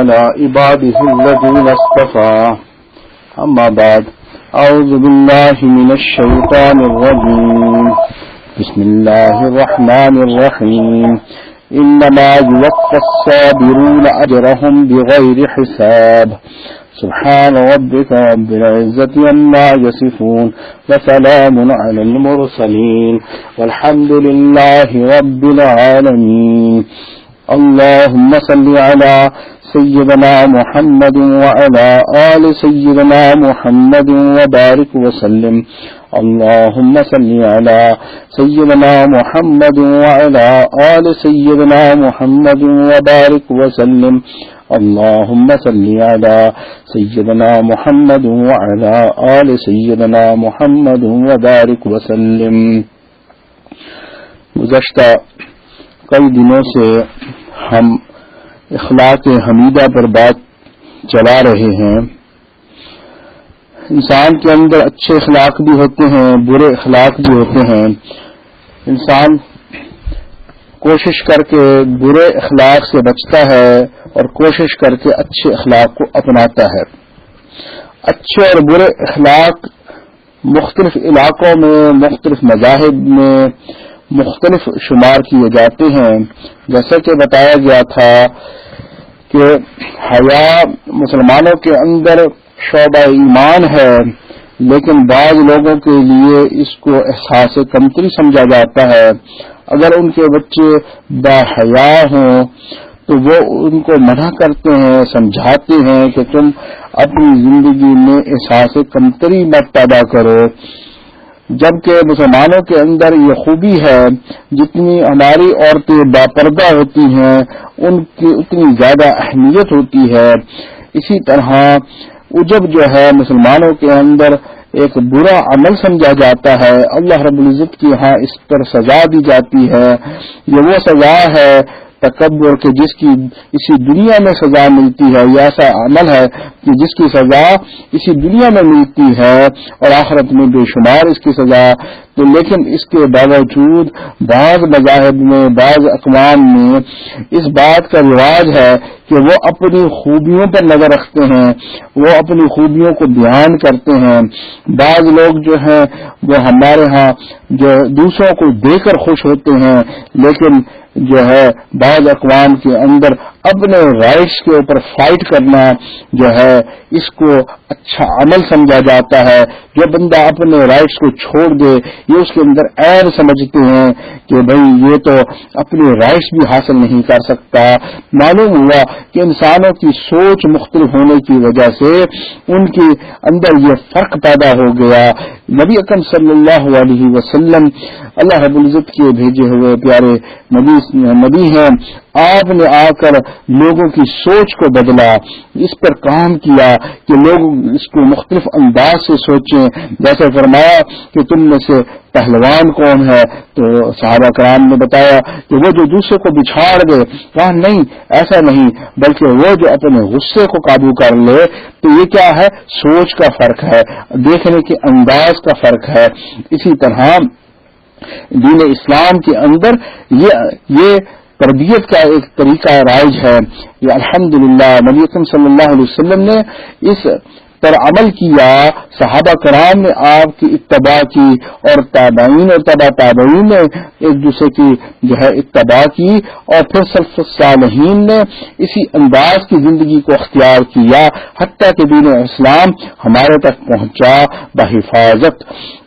على عباده الذين اصطفى. أما بعد أعوذ بالله من الشيطان الرجيم. بسم الله الرحمن الرحيم. إنما يوفى الصابرون أجرهم بغير حساب. سبحان ربك رب العزة عما يصفون وسلام على المرسلين. والحمد لله رب العالمين. اللهم صل على سيدنا محمد وعلى آل سيدنا محمد وبارك وسلم. اللهم صل على سيدنا محمد وعلى آل سيدنا محمد وبارك وسلم. اللهم صل على سيدنا محمد وعلى آل سيدنا محمد وبارك وسلم. گزشتہ کئی دنوں سے ہم اخلاق حمیدہ پر بات چلا رہے ہیں۔ انسان کے اندر اچھے اخلاق بھی ہوتے ہیں، برے اخلاق بھی ہوتے ہیں۔ انسان کوشش کر کے برے اخلاق سے بچتا ہے اور کوشش کر کے اچھے اخلاق کو اپناتا ہے۔ اچھے اور برے اخلاق مختلف علاقوں میں، مختلف مذاہب میں مختلف شمار کیے جاتے ہیں۔ جیسا کہ بتایا گیا تھا کہ حیا مسلمانوں کے اندر شعبہ ایمان ہے، لیکن بعض لوگوں کے لیے اس کو احساس کمتری سمجھا جاتا ہے۔ اگر ان کے بچے با حیا ہوں تو وہ ان کو منع کرتے ہیں، سمجھاتے ہیں کہ تم اپنی زندگی میں احساس کمتری مت پیدا کرو۔ جبکہ مسلمانوں کے اندر یہ خوبی ہے، جتنی ہماری عورتیں باپردہ ہوتی ہیں، ان کی اتنی زیادہ اہمیت ہوتی ہے۔ اسی طرح اجب جو ہے، مسلمانوں کے اندر ایک برا عمل سمجھا جاتا ہے۔ اللہ رب العزت کی یہاں اس پر سزا دی جاتی ہے۔ یہ وہ سزا ہے تکبر کے جس کی اسی دنیا میں سزا ملتی ہے، یہ ایسا عمل ہے کہ جس کی سزا اسی دنیا میں ملتی ہے اور آخرت میں بے شمار اس کی سزا۔ تو لیکن اس کے باوجود بعض مذاہب میں، بعض اقوام میں اس بات کا رواج ہے کہ وہ اپنی خوبیوں پر نظر رکھتے ہیں، وہ اپنی خوبیوں کو بیان کرتے ہیں۔ بعض لوگ جو ہیں، وہ ہمارے ہاں جو دوسروں کو دے کر خوش ہوتے ہیں، لیکن جو ہے بعض اقوام کے اندر اپنے رائٹس کے اوپر فائٹ کرنا جو ہے، اس کو اچھا عمل سمجھا جاتا ہے۔ جو بندہ اپنے رائٹس کو چھوڑ دے، یہ اس کے اندر ایر سمجھتے ہیں کہ بھائی یہ تو اپنے رائٹس بھی حاصل نہیں کر سکتا۔ معلوم ہوا کہ انسانوں کی سوچ مختلف ہونے کی وجہ سے ان کے اندر یہ فرق پیدا ہو گیا۔ نبی اکم صلی اللہ علیہ وسلم اللہ رب العزت کے بھیجے ہوئے پیارے نبی نبی ہیں۔ آپ نے آ کر لوگوں کی سوچ کو بدلا، اس پر کام کیا کہ لوگ اس کو مختلف انداز سے سوچیں۔ جیسے فرمایا کہ تم میں سے پہلوان کون ہے؟ تو صحابہ کرام نے بتایا کہ وہ جو دوسرے کو بچھاڑ دے، کہا، نہیں، ایسا نہیں، بلکہ وہ جو اپنے غصے کو قابو کر لے، تو یہ کیا ہے؟ سوچ کا فرق ہے، دیکھنے کے انداز کا فرق ہے۔ اسی طرح دین اسلام کے اندر یہ تربیت کا ایک طریقہ رائج ہے۔ یہ الحمد للہ صلی اللہ علیہ وسلم نے اس پر عمل کیا۔ صحابہ کرام نے آپ کی اتباع کی اور تابعین اور تبا تابعین نے ایک دوسرے کی جو ہے اتباع کی اور پھر سلف صالحین نے اسی انداز کی زندگی کو اختیار کیا۔ حتیٰ کہ دین اسلام ہمارے تک پہنچا بحفاظت۔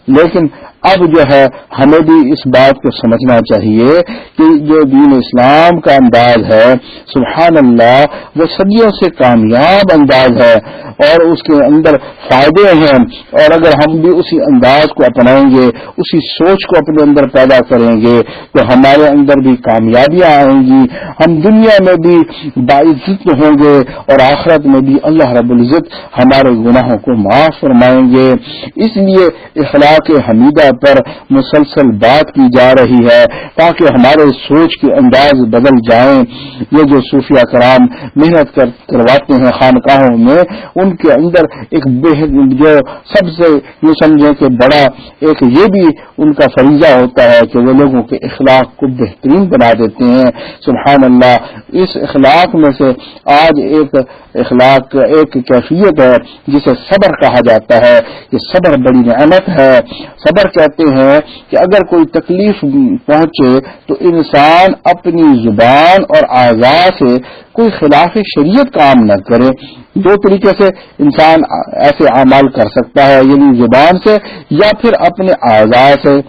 لیکن اب جو ہے ہمیں بھی اس بات کو سمجھنا چاہیے کہ جو دین اسلام کا انداز ہے، سبحان اللہ، وہ صدیوں سے کامیاب انداز ہے اور اس کے اندر فائدے ہیں اور اگر ہم بھی اسی انداز کو اپنائیں گے، اسی سوچ کو اپنے اندر پیدا کریں گے، تو ہمارے اندر بھی کامیابیاں آئیں گی۔ ہم دنیا میں بھی باعزت ہوں گے اور آخرت میں بھی اللہ رب العزت ہمارے گناہوں کو معاف فرمائیں گے۔ اس لیے اخلاق حمیدہ پر مسلسل بات کی جا رہی ہے تاکہ ہمارے سوچ کے انداز بدل جائیں۔ یہ جو صوفیہ کرام محنت کرواتے ہیں خانقاہوں میں، ان کے اندر ایک جو سب سے یہ سمجھیں کہ بڑا ایک یہ بھی ان کا فریضہ ہوتا ہے کہ وہ لوگوں کے اخلاق کو بہترین بنا دیتے ہیں۔ سبحان اللہ اس اخلاق میں سے آج ایک اخلاق ایک کیفیت ہے، جسے صبر کہا جاتا ہے یہ صبر بڑی نعمت ہے۔ صبر کہتے ہیں کہ اگر کوئی تکلیف پہنچے تو انسان اپنی زبان اور آزاد سے کوئی خلاف شریعت کام نہ کرے۔ دو طریقے سے انسان ایسے اعمال کر سکتا ہے یعنی زبان سے یا پھر اپنے آزاد سے۔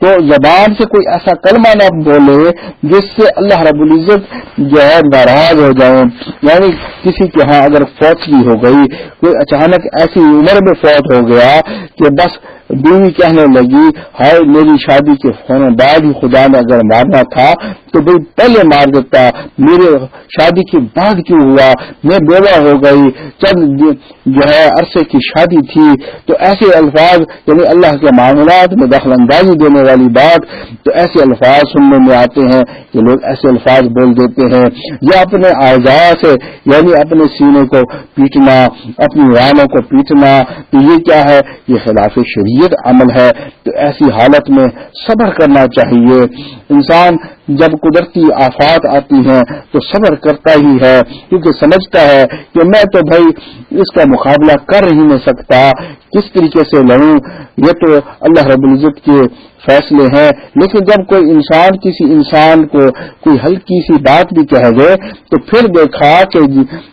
تو زبان سے کوئی ایسا کلمہ نہ بولے جس سے اللہ رب العزت جو ہے ناراض ہو جائے یعنی کسی کے ہاں اگر فوت بھی ہو گئی، کوئی اچانک ایسی عمر میں فوت ہو گیا کہ بس بیوی کہنے لگی، ہائے میری شادی کے فون بعد ہی خدا نے اگر مارنا تھا تو بھائی پہلے مار دیتا، میرے شادی کے بعد کیوں ہوا؟ میں بیوہ ہو گئی چند جو ہے عرصے کی شادی تھی تو ایسے الفاظ یعنی اللہ کے معاملات میں دخل اندازی دینے والی بات تو ایسے الفاظ سننے میں آتے ہیں کہ لوگ ایسے الفاظ بول دیتے ہیں۔ یا اپنے اعضاء سے یعنی اپنے سینے کو پیٹنا، اپنی رانوں کو پیٹنا، تو یہ کیا ہے؟ یہ خلاف شریعت عمل ہے، تو ایسی حالت میں صبر کرنا چاہیے۔ انسان جب قدرتی آفات آتی ہیں، تو صبر کرتا ہی ہے، کیونکہ سمجھتا ہے کہ میں تو بھائی اس کا مقابلہ کر ہی نہیں سکتا، کس طریقے سے لڑوں؟ یہ تو اللہ رب العزت کے فیصلے ہیں۔ لیکن جب کوئی انسان کسی انسان کو کوئی ہلکی سی بات بھی کہہ دے، تو پھر دیکھا کہ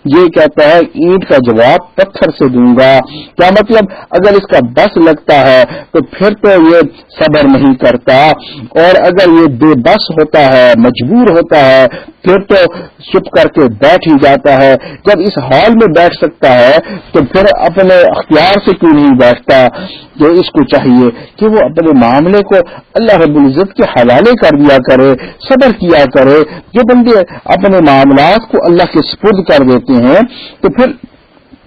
یہ کہتا ہے، اینٹ کا جواب پتھر سے دوں گا۔ کیا مطلب؟ اگر اس کا بس لگتا ہے، تو پھر تو یہ صبر نہیں کرتا۔ اور اگر یہ بے بس ہوتا ہے، مجبور ہوتا ہے پھر تو چپ کر کے بیٹھ ہی جاتا ہے۔ جب اس حال میں بیٹھ سکتا ہے، تو پھر اپنے اختیار سے کیوں نہیں بیٹھتا؟ جو اس کو چاہیے کہ وہ اپنے معاملے کو اللہ رب العزت کے حوالے کر دیا کرے، صبر کیا کرے۔ جو بندے اپنے معاملات کو اللہ کے سپرد کر دیتے ہیں، تو پھر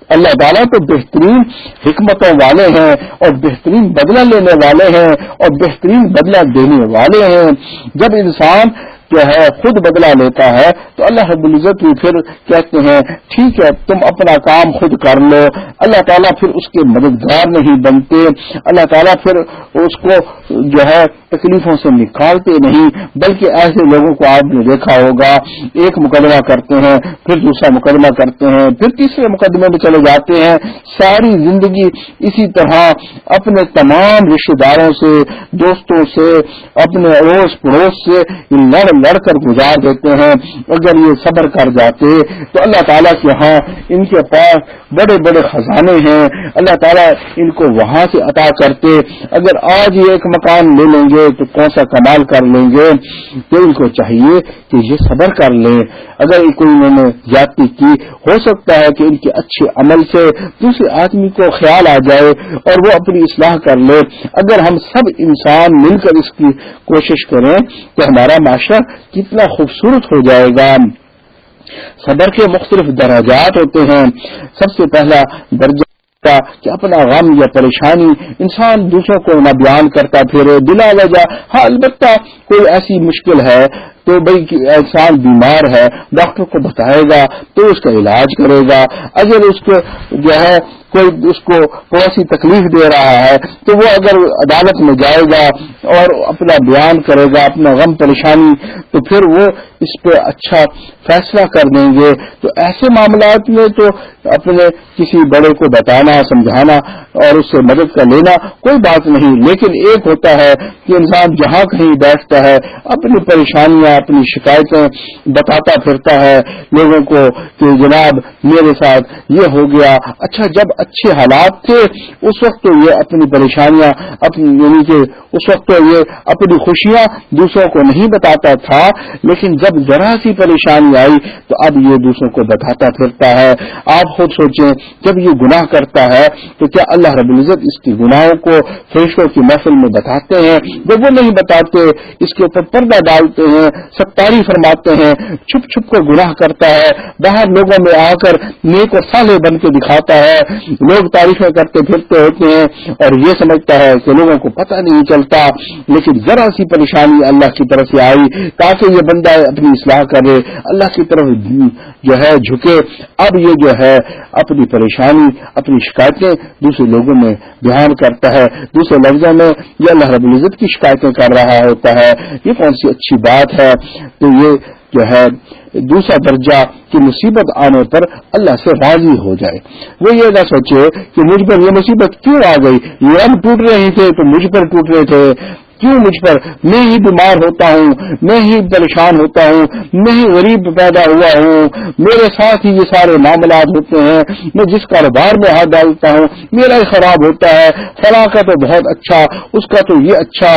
اللہ تعالیٰ تو بہترین حکمتوں والے ہیں اور بہترین بدلہ لینے والے ہیں اور بہترین بدلہ دینے والے ہیں۔ جب انسان جو ہے، خود بدلا لیتا ہے، تو اللہ رب العزت بھی پھر کہتے ہیں، ٹھیک ہے، تم اپنا کام خود کر لو۔ اللہ تعالیٰ پھر اس کے مددگار نہیں بنتے۔ اللہ تعالیٰ پھر اس کو جو ہے تکلیفوں سے نکالتے نہیں، بلکہ ایسے لوگوں کو آپ نے دیکھا ہوگا، ایک مقدمہ کرتے ہیں، پھر دوسرا مقدمہ کرتے ہیں، پھر تیسرے مقدمے میں چلے جاتے ہیں۔ ساری زندگی اسی طرح اپنے تمام رشتے داروں سے، دوستوں سے، اپنے اڑوس پڑوس سے لڑ لڑ کر گزار دیتے ہیں۔ اگر یہ صبر کر جاتے تو اللہ تعالیٰ کے ہاں ان کے پاس بڑے بڑے خزانے ہیں۔ اللہ تعالیٰ ان کو وہاں سے عطا کرتے۔ اگر آج یہ ایک مکان لے لیں گے تو کون سا کمال کر لیں گے؟ تو ان کو چاہیے کہ یہ صبر کر لیں۔ اگر کوئی انہوں نے جاتی کی، ہو سکتا ہے کہ ان کے اچھے عمل سے دوسرے آدمی کو خیال آ جائے اور وہ اپنی اصلاح کر لے اگر ہم سب انسان مل کر اس کی کوشش کریں تو ہمارا معاشرہ کتنا خوبصورت ہو جائے گا۔ صبر کے مختلف درجات ہوتے ہیں۔ سب سے پہلا درجہ کہ اپنا غم یا پریشانی انسان دوسروں کو نہ بیان کرتا، پھر دلا وجہ ہاں البتہ کوئی ایسی مشکل ہے تو بھائی انسان بیمار ہے، ڈاکٹر کو بتائے گا تو اس کا علاج کرے گا۔ اگر اس کو جو ہے کوئی اس کو کوئی سی تکلیف دے رہا ہے، تو وہ اگر عدالت میں جائے گا اور اپنا بیان کرے گا، اپنا غم پریشانی، تو پھر وہ اس پہ اچھا فیصلہ کر دیں گے۔ تو ایسے معاملات میں تو اپنے کسی بڑے کو بتانا، سمجھانا اور اس سے مدد کا لینا کوئی بات نہیں۔ لیکن ایک ہوتا ہے کہ انسان جہاں کہیں بیٹھتا ہے، اپنی پریشانیاں اپنی شکایتیں بتاتا پھرتا ہے لوگوں کو کہ جناب میرے ساتھ یہ ہو گیا۔ اچھا جب اچھے حالات تھے، اس وقت تو یہ اپنی پریشانیاں، اپنی یعنی کہ اس وقت تو یہ اپنی خوشیاں دوسروں کو نہیں بتاتا تھا، لیکن جب ذرا سی پریشانی آئی تو اب یہ دوسروں کو بتاتا پھرتا ہے۔ آپ خود سوچیں، جب یہ گناہ کرتا ہے تو کیا اللہ رب العزت اس کی گناہوں کو فرشتوں کی محفل میں بتاتے ہیں؟ جب وہ نہیں بتاتے، اس کے اوپر پردہ ڈالتے ہیں۔ ستاری فرماتے ہیں، چھپ چھپ کر گناہ کرتا ہے، باہر لوگوں میں آ کر نیک اور سالے بن کے دکھاتا ہے۔ لوگ تعریفیں کرتے پھرتے ہوتے ہیں اور یہ سمجھتا ہے کہ لوگوں کو پتہ نہیں چلتا۔ لیکن ذرا سی پریشانی اللہ کی طرف سے آئی تاکہ یہ بندہ اپنی اصلاح کرے۔ اللہ کی طرف جو ہے جھکے۔ اب یہ جو ہے اپنی پریشانی، اپنی شکایتیں دوسرے لوگوں میں بیان کرتا ہے۔ دوسرے لفظوں میں یہ اللہ رب العزت کی شکایتیں کر رہا ہوتا ہے۔ یہ کون سی اچھی بات ہے؟ تو یہ جو ہے دوسرا درجہ کی مصیبت آنے پر اللہ سے راضی ہو جائے۔ وہ یہ نہ سوچے کہ مجھ پر یہ مصیبت کیوں آ گئی؟ یہ اب ٹوٹ رہے تھے تو مجھ پر ٹوٹ رہے تھے۔ کیوں مجھ پر میں ہی بیمار ہوتا ہوں؟ میں ہی پریشان ہوتا ہوں؟ میں ہی غریب پیدا ہوا ہوں؟ میرے ساتھ ہی یہ سارے معاملات ہوتے ہیں۔ میں جس کاروبار میں ہاتھ ڈالتا ہوں، میرا ہی خراب ہوتا ہے۔ فلاں کا تو بہت اچھا اس کا تو یہ اچھا۔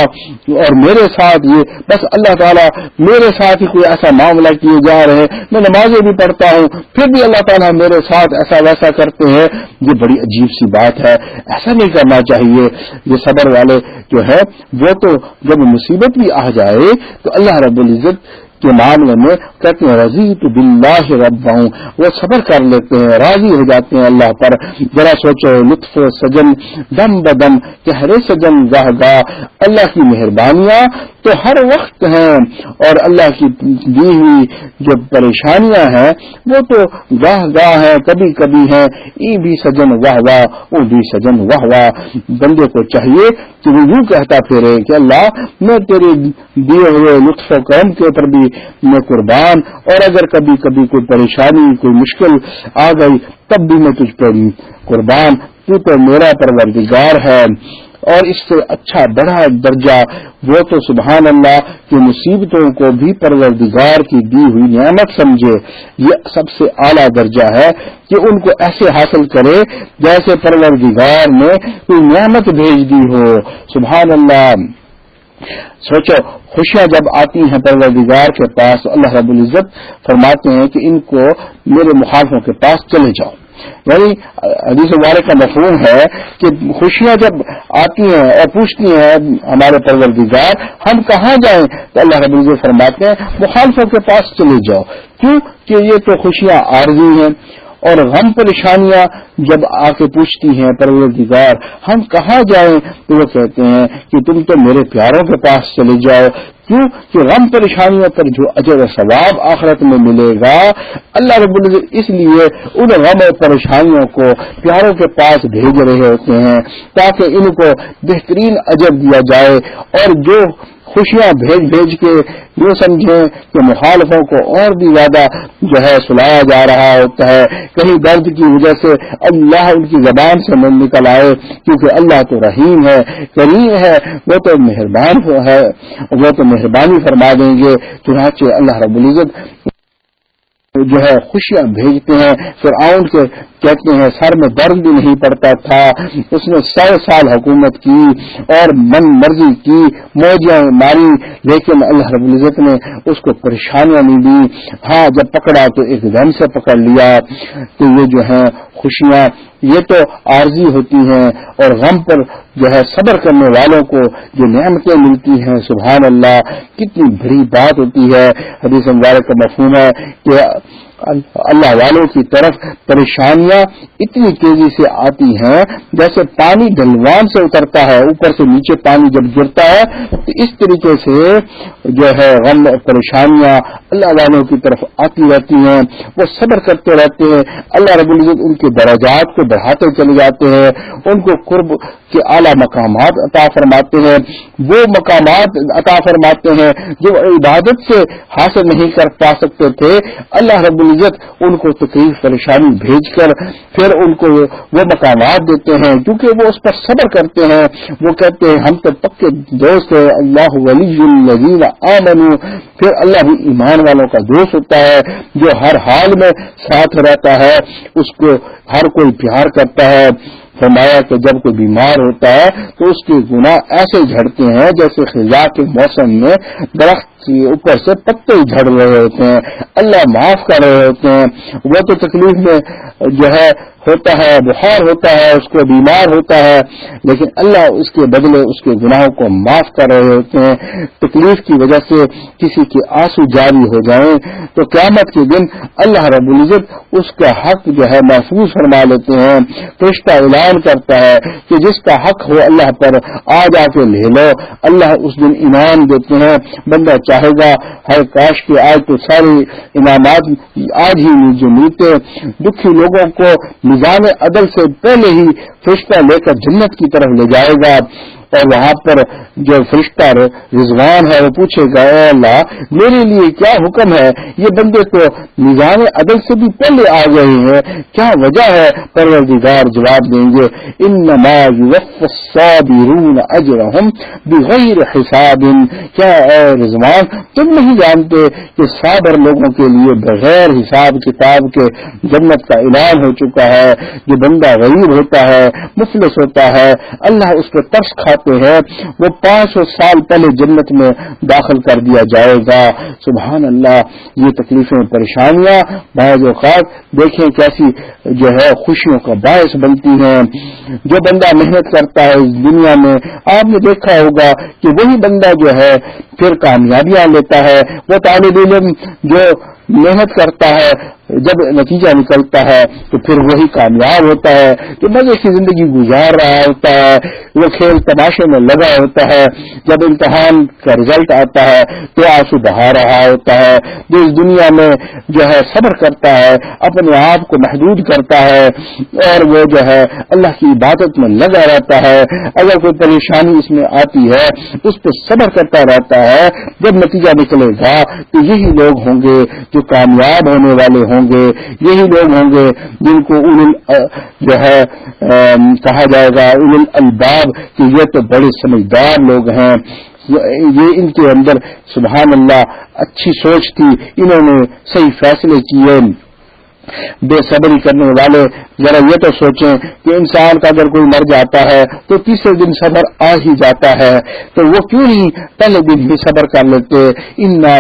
اور میرے ساتھ یہ، بس اللہ تعالیٰ میرے ساتھ ہی کوئی ایسا معاملہ کیے جا رہے ہیں۔ میں نمازیں بھی پڑھتا ہوں، پھر بھی اللہ تعالیٰ میرے ساتھ ایسا ویسا کرتے ہیں۔ یہ بڑی عجیب سی بات ہے۔ ایسا نہیں کرنا چاہیے۔ یہ صبر والے جو ہے، وہ تو جب مصیبت بھی آ جائے تو اللہ رب العزت کے معاملے میں کہتے ہیں رضی تو بلّہ رب ہوں وہ صبر کر لیتے ہیں، راضی ہو جاتے ہیں اللہ پر۔ ذرا سوچو، لطف سجن، دم بدم کہ سجن گاہ گاہ اللہ کی مہربانیاں تو ہر وقت ہیں اور اللہ کی دی ہوئی جو پریشانیاں ہیں وہ تو گاہ گاہ ہیں، کبھی کبھی ہیں۔ ای بھی سجن واہ واہ وہ بھی سجن واہ واہ۔ بندے کو چاہیے کہ وہ یوں کہتا پھرے کہ اللہ، میں تیرے دیے ہوئے لطف و کرم کے اوپر بھی میں قربان، اور اگر کبھی کبھی کوئی پریشانی، کوئی مشکل آ گئی، تب بھی میں تجھ پر قربان۔ تو تو میرا پروردگار ہے۔ اور اس سے اچھا بڑا درجہ وہ تو سبحان اللہ کی مصیبتوں کو بھی پروردگار کی دی ہوئی نعمت سمجھے۔ یہ سب سے اعلیٰ درجہ ہے کہ ان کو ایسے حاصل کرے جیسے پروردگار نے کوئی نعمت بھیج دی ہو۔ سبحان اللہ۔ سوچو، خوشیاں جب آتی ہیں پروردگار کے پاس اللہ رب العزت فرماتے ہیں کہ ان کو میرے مخالفوں کے پاس چلے جاؤ۔ یعنی حدیث مبارک کا مفہوم ہے کہ خوشیاں جب آتی ہیں اور پوچھتی ہیں ہمارے پروردگار، ہم کہاں جائیں؟ تو اللہ رب فرماتے ہیں، مخالفوں کے پاس چلے جاؤ۔ کیوں؟ کہ یہ تو خوشیاں عارضی ہیں اور غم پریشانیاں جب آ کے پوچھتی ہیں پروردگار، ہم کہاں جائیں؟ تو وہ کہتے ہیں کہ تم تو میرے پیاروں کے پاس چلے جاؤ کیوں کہ غم پریشانیوں پر جو اجر و ثواب آخرت میں ملے گا، اللہ رب العزت اس لیے ان غم و پریشانیوں کو پیاروں کے پاس بھیج رہے ہوتے ہیں تاکہ ان کو بہترین اجر دیا جائے اور جو خوشیاں بھیج بھیج کے یہ سمجھیں کہ مخالفوں کو اور بھی زیادہ جو ہے سلایا جا رہا ہوتا ہے۔ کہیں درد کی وجہ سے اللہ ان کی زبان سے من نکل آئے کیونکہ اللہ تو رحیم ہے، کریم ہے، وہ تو مہربان ہے، وہ تو مہربانی فرما دیں گے۔ چنانچہ اللہ رب العزت جو ہے خوشیاں بھیجتے ہیں پھر آؤن کے کہتے ہیں سر میں درد بھی نہیں پڑتا تھا۔ اس نے سو سال حکومت کی اور من مرضی کی، موجیاں ماری، لیکن اللہ رب العزت نے اس کو پریشانیاں نہیں دی۔ ہاں جب پکڑا تو ایک دم سے پکڑ لیا۔ تو یہ جو ہے خوشیاں یہ تو عارضی ہوتی ہیں اور غم پر جو ہے صبر کرنے والوں کو جو نعمتیں ملتی ہیں، سبحان اللہ، کتنی بڑی بات ہوتی ہے۔ حدیث مبارک کا مفہوم ہے کہ اللہ والوں کی طرف پریشانیاں اتنی تیزی سے آتی ہیں، جیسے پانی ڈلوان سے اترتا ہے، اوپر سے نیچے پانی جب گرتا ہے، تو اس طریقے سے جو ہے غم پریشانیاں اللہ والوں کی طرف آتی رہتی ہیں۔ وہ صبر کرتے رہتے ہیں۔ اللہ رب العزت ان کے درجات کو بڑھاتے چلے جاتے ہیں۔ ان کو قرب کے اعلیٰ مقامات عطا فرماتے ہیں۔ وہ مقامات عطا فرماتے ہیں جو عبادت سے حاصل نہیں کر پا سکتے تھے۔ اللہ رب العزت ان کو تکلیف پریشانی بھیج کر پھر ان کو وہ مقامات دیتے ہیں، کیونکہ وہ اس پر صبر کرتے ہیں۔ وہ کہتے ہیں، ہم تو پکے دوست ہیں، اللہ ولی الزین آمنو پھر اللہ بھی ایمان والوں کا دوست ہوتا ہے، جو ہر حال میں ساتھ رہتا ہے، اس کو ہر کوئی پیار کرتا ہے۔ فرمایا کہ جب کوئی بیمار ہوتا ہے تو اس کے گناہ ایسے جھڑتے ہیں جیسے خزاں کے موسم میں درخت کے اوپر سے پتے جھڑ رہے ہوتے ہیں، اللہ معاف کر رہے ہوتے ہیں۔ وہ تو تکلیف میں جو ہے ہوتا ہے، بخار ہوتا ہے، اس کو بیمار ہوتا ہے، لیکن اللہ اس کے بدلے اس کے گناہوں کو معاف کر رہے ہوتے ہیں۔ تکلیف کی وجہ سے کسی کے آنسو جاری ہو جائیں تو قیامت کے دن اللہ رب العزت اس کا حق جو ہے محفوظ فرما لیتے ہیں۔ رشتہ اعلان کرتا ہے کہ جس کا حق ہو اللہ پر آ جا کے لے لو۔ اللہ اس دن انعام دیتے ہیں۔ بندہ چاہ چاہے گا۔ ہر کاش کے آج تو سارے انعامات آج ہی جو ملتے دکھی لوگوں کو نظام عدل سے پہلے ہی فرشتہ لے کر جنت کی طرف لے جائے گا۔ اور وہاں پر جو فرشتہ رضوان ہے، وہ پوچھے گا، اے اللہ، میرے لیے کیا حکم ہے؟ یہ بندے تو نظام عدل سے بھی پہلے آ گئے ہیں۔ کیا وجہ ہے؟ پروردگار جواب دیں گے ان اجرحم بغیر حساب۔ کیا اے رضوان، تم نہیں جانتے کہ صابر لوگوں کے لیے بغیر حساب کتاب کے جنت کا اعلان ہو چکا ہے؟ جو بندہ غریب ہوتا ہے، مفلس ہوتا ہے، اللہ اس پہ ترس کھاتا ہیں، وہ پانچ سو سال پہلے جنت میں داخل کر دیا جائے گا۔ سبحان اللہ، یہ تکلیفیں، پریشانیاں، بعض اوقات دیکھیں کیسی جو ہے خوشیوں کا باعث بنتی ہیں۔ جو بندہ محنت کرتا ہے اس دنیا میں، آپ نے دیکھا ہوگا کہ وہی بندہ جو ہے پھر کامیابیاں لیتا ہے۔ وہ طالب علم جو محنت کرتا ہے، جب نتیجہ نکلتا ہے، تو پھر وہی کامیاب ہوتا ہے کہ مزے کی زندگی گزار رہا ہوتا ہے، وہ کھیل تماشے میں لگا ہوتا ہے، جب امتحان کا رزلٹ آتا ہے، تو آنسو بہا رہا ہوتا ہے، جو اس دنیا میں جو ہے صبر کرتا ہے، اپنے آپ کو محدود کرتا ہے، اور وہ جو ہے اللہ کی عبادت میں لگا رہتا ہے۔ اگر کوئی پریشانی اس میں آتی ہے، اس پہ صبر کرتا رہتا ہے، جب نتیجہ نکلے گا، تو یہی لوگ ہوں گے جو کامیاب ہونے والے ہوں گے، یہی لوگ ہوں گے جن کو جو ہے کہا جائے گا ان الباب کہ یہ تو بڑے سمجھدار لوگ ہیں۔ یہ ان کے اندر سبحان اللہ اچھی سوچ تھی، انہوں نے صحیح فیصلے کیے۔ بے صبری کرنے والے ذرا یہ تو سوچیں کہ انسان کا اگر کوئی مر جاتا ہے تو تیسرے دن صبر آ ہی جاتا ہے۔ تو وہ کیوں نہیں پہلے دن ہی صبر کر لیتے؟ انا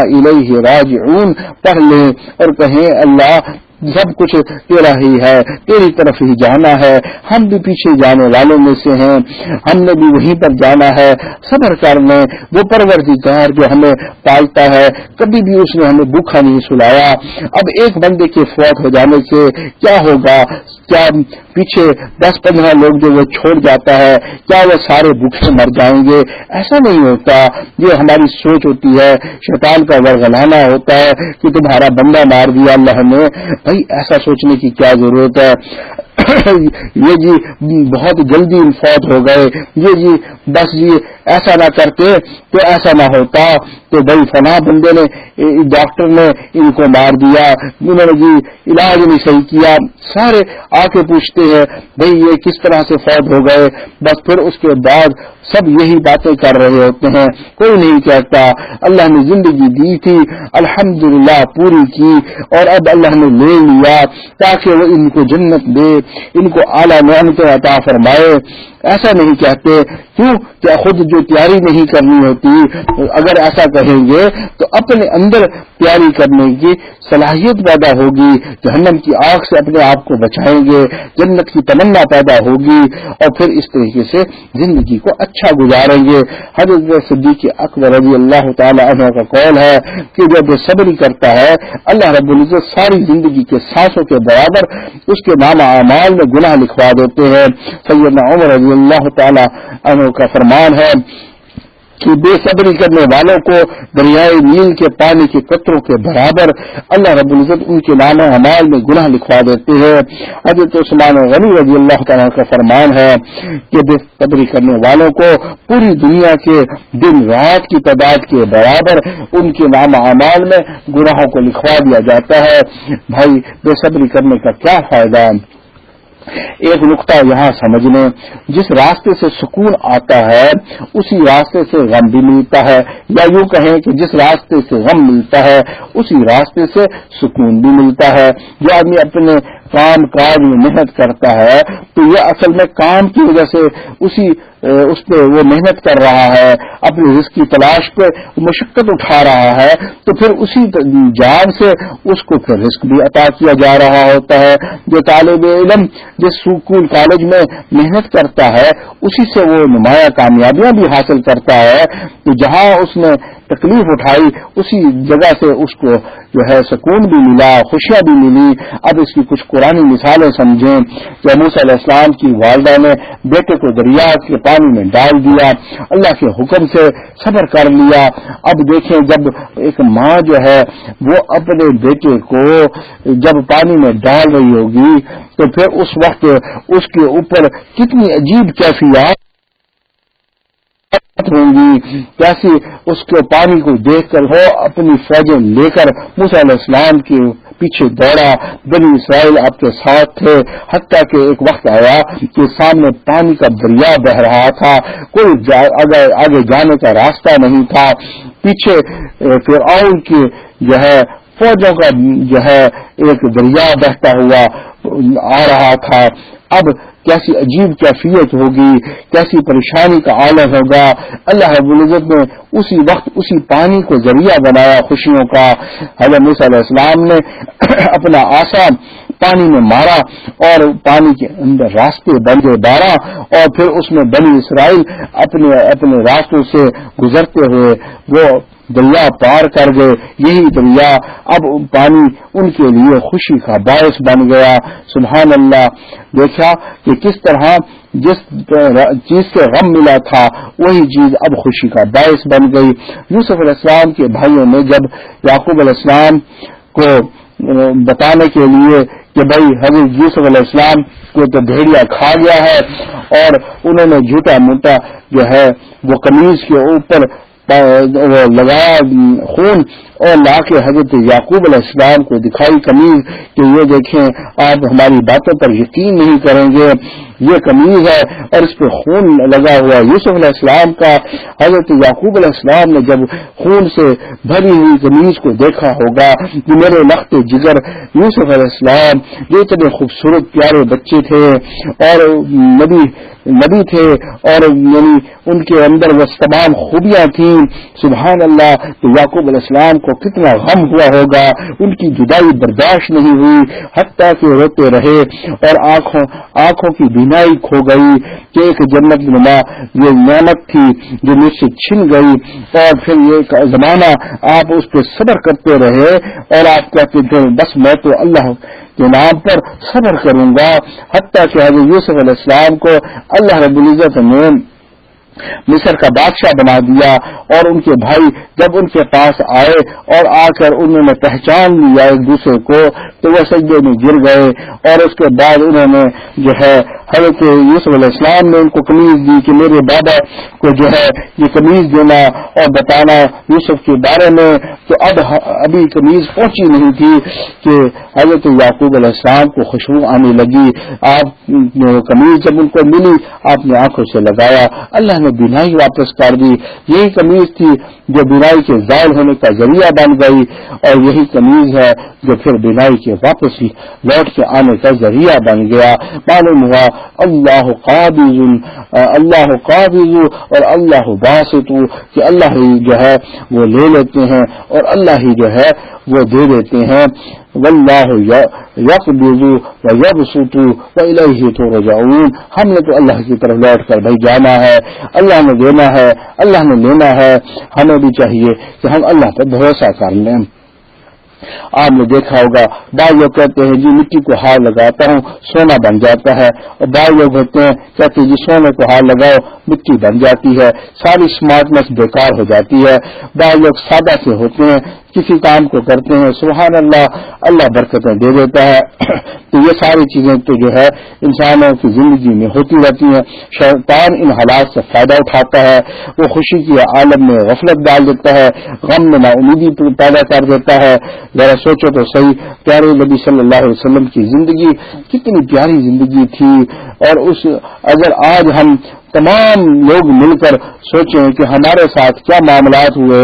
الیہ راجعون۔ پڑھ لیں اور کہیں اللہ سب کچھ تیرا ہی ہے، تیری طرف ہی جانا ہے۔ ہم بھی پیچھے جانے والوں میں سے ہیں۔ ہم نے بھی وہیں پر جانا ہے۔ صبر کرنے وہ پروردگار جو ہمیں پالتا ہے، کبھی بھی اس نے ہمیں بھوکھا نہیں سلایا۔ اب ایک بندے کے فوت ہو جانے سے کیا ہوگا؟ کیا پیچھے دس پندرہ لوگ جو وہ چھوڑ جاتا ہے، کیا وہ سارے بھوکھے مر جائیں گے؟ ایسا نہیں ہوتا۔ یہ ہماری سوچ ہوتی ہے۔ شیطان کا ورغلانا ہوتا ہے کہ تمہارا بندہ مار دیا اللہ نے۔ بھائی، ایسا سوچنے کی کیا ضرورت ہے؟ یہ جی بہت جلدی فوت ہو گئے۔ یہ جی بس جی ایسا نہ کرتے تو ایسا نہ ہوتا۔ تو بھائی فنا بندے نے، ڈاکٹر نے ان کو مار دیا۔ انہوں نے جی علاج نہیں صحیح کیا۔ سارے آ کے پوچھتے ہیں، بھائی یہ کس طرح سے فوت ہو گئے؟ بس پھر اس کے بعد سب یہی باتیں کر رہے ہوتے ہیں۔ کوئی نہیں کہتا، اللہ نے زندگی دی تھی، الحمدللہ پوری کی اور اب اللہ نے لے لیا تاکہ وہ ان کو جنت دے، ان کو اعلیٰ نعمت عطا فرمائے۔ ایسا نہیں کہتے۔ کیوں؟ کیا خود جو تیاری نہیں کرنی ہوتی، اگر ایسا کہیں گے تو اپنے اندر تیاری کرنے کی صلاحیت پیدا ہوگی، جہنم کی آنکھ سے اپنے آپ کو بچائیں گے، جنت کی تمنا پیدا ہوگی، اور پھر اس طریقے سے زندگی کو اچھا گزاریں گے۔ حضرت صدیق اکبر رضی اللہ تعالی عنہ کا قول ہے کہ جب صبری کرتا ہے، اللہ رب العزت ساری زندگی کے سانسوں کے برابر اس کے نام اعمال میں گناہ لکھوا دیتے ہیں۔ سیدنا عمر رضی اللہ تعالی عنہ کا فرمان ہے کہ بے صبری کرنے والوں کو دریائے نیل کے پانی کے قطروں کے برابر اللہ رب العزت ان کے نام حمال میں گناہ لکھوا دیتے ہیں۔ حضرت عثمان غنی رضی اللہ تعالیٰ کا فرمان ہے کہ بے صبری کرنے والوں کو پوری دنیا کے دن رات کی تعداد کے برابر ان کے نام اعمال میں گناہوں کو لکھوا دیا جاتا ہے۔ بھائی، بے صبری کرنے کا کیا فائدہ؟ ایک نقطہ یہاں سمجھ لیں جس راستے سے سکون آتا ہے، اسی راستے سے غم بھی ملتا ہے۔ یا یوں کہیں کہ جس راستے سے غم ملتا ہے، اسی راستے سے سکون بھی ملتا ہے۔ جو آدمی اپنے کام کاج میں محنت کرتا ہے، تو یہ اصل میں کام کی وجہ سے اسی اس پہ وہ محنت کر رہا ہے، اپنی رزق کی تلاش پہ مشقت اٹھا رہا ہے، تو پھر اسی جان سے اس کو پھر رزق بھی عطا کیا جا رہا ہوتا ہے۔ جو طالب علم جس سکول کالج میں محنت کرتا ہے، اسی سے وہ نمایاں کامیابیاں بھی حاصل کرتا ہے۔ تو جہاں اس نے تکلیف اٹھائی، اسی جگہ سے اس کو جو ہے سکون بھی ملا، خوشیاں بھی ملی۔ اب اس کی کچھ قرآن مثالیں سمجھیں۔ کہ علیہ السلام کی والدہ نے بیٹے کو دریا کے پانی میں ڈال دیا، اللہ کے حکم سے صبر کر لیا۔ اب دیکھیں جب ایک ماں جو ہے وہ اپنے بیٹے کو جب پانی میں ڈال رہی ہوگی، تو پھر اس وقت اس کے اوپر کتنی عجیب کیفیات ہوں گی۔ کیسی اس کے پانی کو دیکھ کر وہ اپنی فوجیں لے کر علیہ السلام کے پیچھے دوڑا۔ بنی اسرائیل آپ کے ساتھ تھے۔ حتیٰ کہ ایک وقت آیا کہ سامنے پانی کا دریا بہ رہا تھا۔ کوئی آگے جانے کا راستہ نہیں تھا۔ پیچھے پھر کی جو ہے، فوجوں کا جو ہے، ایک دریا بہتا ہوا آ رہا تھا۔ اب کیسی عجیب کیفیت ہوگی، کیسی پریشانی کا عالم ہوگا۔ اللہ رب العزت نے اسی وقت اسی پانی کو ذریعہ بنایا خوشیوں کا۔ حضرت علیہ السلام نے اپنا آسان پانی میں مارا اور پانی کے اندر راستے بن گئے بارہ اور پھر اس میں بنی اسرائیل اپنے اپنے راستوں سے گزرتے ہوئے وہ دریا پار کر گئے، یہی دریا اب پانی ان کے لیے خوشی کا باعث بن گیا۔ سبحان اللہ، دیکھا کہ کس طرح جس چیز سے غم ملا تھا، وہی چیز اب خوشی کا باعث بن گئی۔ یوسف علیہ السلام کے بھائیوں نے جب یعقوب علیہ السلام کو بتانے کے لیے کہ بھائی حضرت یوسف علیہ السلام کو تو بھیڑیا کھا گیا ہے اور انہوں نے جھوٹا موٹا جو ہے وہ قمیض کے اوپر لگایا خون اور لا کے حضرت یعقوب علیہ السلام کو دکھائی کمیز کہ یہ دیکھیں، آپ ہماری باتوں پر یقین نہیں کریں گے۔ یہ کمیز ہے اور اس پہ خون لگا ہوا یوسف علیہ السلام کا۔ حضرت یعقوب علیہ السلام نے جب خون سے بھری ہوئی کمیز کو دیکھا ہوگا کہ میرے لخت جگر، یوسف علیہ السلام جو اتنے خوبصورت پیارے بچے تھے اور نبی نبی تھے اور یعنی ان کے اندر وہ تمام خوبیاں تھیں۔ سبحان اللہ، تو یعقوب علیہ السلام کو کتنا غم ہوا ہوگا، ان کی جدائی برداشت نہیں ہوئی، حتیٰ کہ روتے رہے اور آنکھوں آنکھوں کی بینائی کھو گئی کہ ایک جنت نما، یہ نعمت تھی جو مجھ سے چھن گئی اور پھر یہ زمانہ آپ اس پہ صبر کرتے رہے اور آپ کہتے تھے بس میں تو اللہ کے نام پر صبر کروں گا، حتیٰ کہ حضرت یوسف علیہ السلام کو اللہ رب العزت نے مصر کا بادشاہ بنا دیا اور ان کے بھائی جب ان کے پاس آئے اور آ کر انہوں نے پہچان لیا ایک دوسرے کو، تو وہ سجدے میں گر گئے اور اس کے بعد انہوں نے جو ہے حضرت یوسف علیہ السلام نے ان کو کمیز دی کہ میرے بابا کو جو ہے یہ کمیز دینا اور بتانا یوسف کے بارے میں تو اب ہاں، ابھی کمیز پہنچی نہیں تھی کہ حضرت یعقوب علیہ السلام کو خوشبو آنے لگی۔ آپ کمیز جب ان کو ملی، آپ نے آنکھوں سے لگایا۔ اللہ نے بینائی واپس کر دی۔ یہی کمیز تھی جو بینائی کے ظاہر ہونے کا ذریعہ بن گئی اور یہی کمیز ہے جو پھر بینائی کے واپس لوٹ کے آنے کا ذریعہ بن گیا۔ معلوم ہوا، اللہ قابض اللہ قابض اور اللہ باسط، کہ اللہ ہی جو ہے وہ لے لیتے ہیں اور اللہ ہی جو ہے وہ دے دیتے ہیں، واللہ یقبض و یبسط و الیہ ترجعون۔ ہم نے تو اللہ کی طرف لوٹ کر بھائی جانا ہے، اللہ نے دینا ہے، اللہ نے لینا ہے۔ ہمیں بھی چاہیے کہ ہم اللہ پر بھروسہ کر لیں۔ آپ نے دیکھا ہوگا بعض لوگ کہتے ہیں جی مٹی کو ہار لگاتا ہوں، سونا بن جاتا ہے۔ اور بعض لوگ ہوتے ہیں، کہتے ہیں جی سونے کو ہار لگاؤ، مٹی بن جاتی ہے۔ ساری اسمارٹنیس بیکار ہو جاتی ہے۔ بعض لوگ سادہ سے ہوتے ہیں، کسی کام کو کرتے ہیں، سبحان اللہ اللہ برکتیں دے دیتا ہے۔ تو یہ ساری چیزیں تو جو ہے، انسانوں کی زندگی میں ہوتی رہتی ہیں۔ شیطان ان حالات سے فائدہ اٹھاتا ہے۔ وہ خوشی کی عالم میں غفلت ڈال دیتا ہے۔ غم میں نا امیدی پیدا کر دیتا ہے۔ ذرا سوچو تو صحیح، پیارے نبی صلی اللہ علیہ وسلم کی زندگی کتنی پیاری زندگی تھی۔ اور اس، اگر آج ہم تمام لوگ مل کر سوچیں کہ ہمارے ساتھ کیا معاملات ہوئے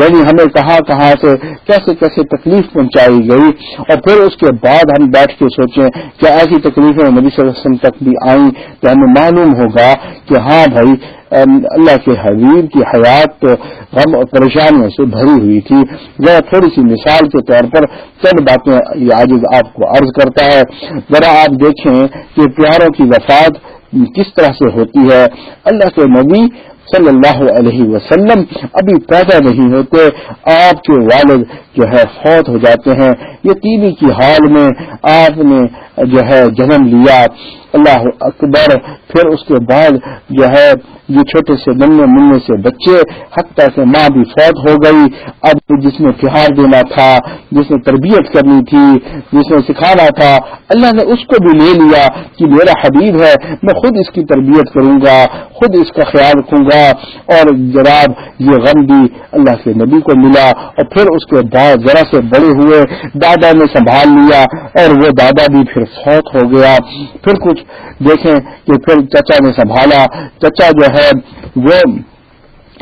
یعنی ہمیں کہاں کہاں سے کیسے کیسے تکلیف پہنچائی گئی، اور پھر اس کے بعد ہم بیٹھ کے سوچیں کہ ایسی تکلیفیں نبی صلی اللہ علیہ وسلم تک بھی آئیں تو ہمیں معلوم ہوگا کہ ہاں بھائی اللہ کے حبیب کی حیات غم اور پریشانیوں سے بھری ہوئی تھی۔ ذرا تھوڑی سی مثال کے طور پر چند باتیں یہ آج آپ کو عرض کرتا ہے۔ ذرا آپ دیکھیں کہ پیاروں کی وفات کس طرح سے ہوتی ہے۔ اللہ کے نبی صلی اللہ علیہ وسلم ابھی پیدا نہیں ہوتے، آپ کے والد جو ہے فوت ہو جاتے ہیں۔ یہ ٹی کی حال میں آپ نے جو ہے جنم لیا، اللہ اکبر، پھر اس کے بعد جو ہے یہ چھوٹے سے ننے منہ سے بچے، حتیٰ سے ماں بھی فوت ہو گئی۔ اب جس نے پیار دینا تھا، جس نے تربیت کرنی تھی، جس نے سکھانا تھا، اللہ نے اس کو بھی لے لیا کہ میرا حبیب ہے، میں خود اس کی تربیت کروں گا، خود اس کا خیال رکھوں گا۔ اور جناب، یہ غم بھی اللہ کے نبی کو ملا۔ اور پھر اس کے بعد ذرا سے بڑے ہوئے، دادا نے سنبھال لیا اور وہ دادا بھی پھر فوت ہو گیا۔ پھر کچھ دیکھیں کہ پھر چچا نے سنبھالا۔ چچا جو ہے وہ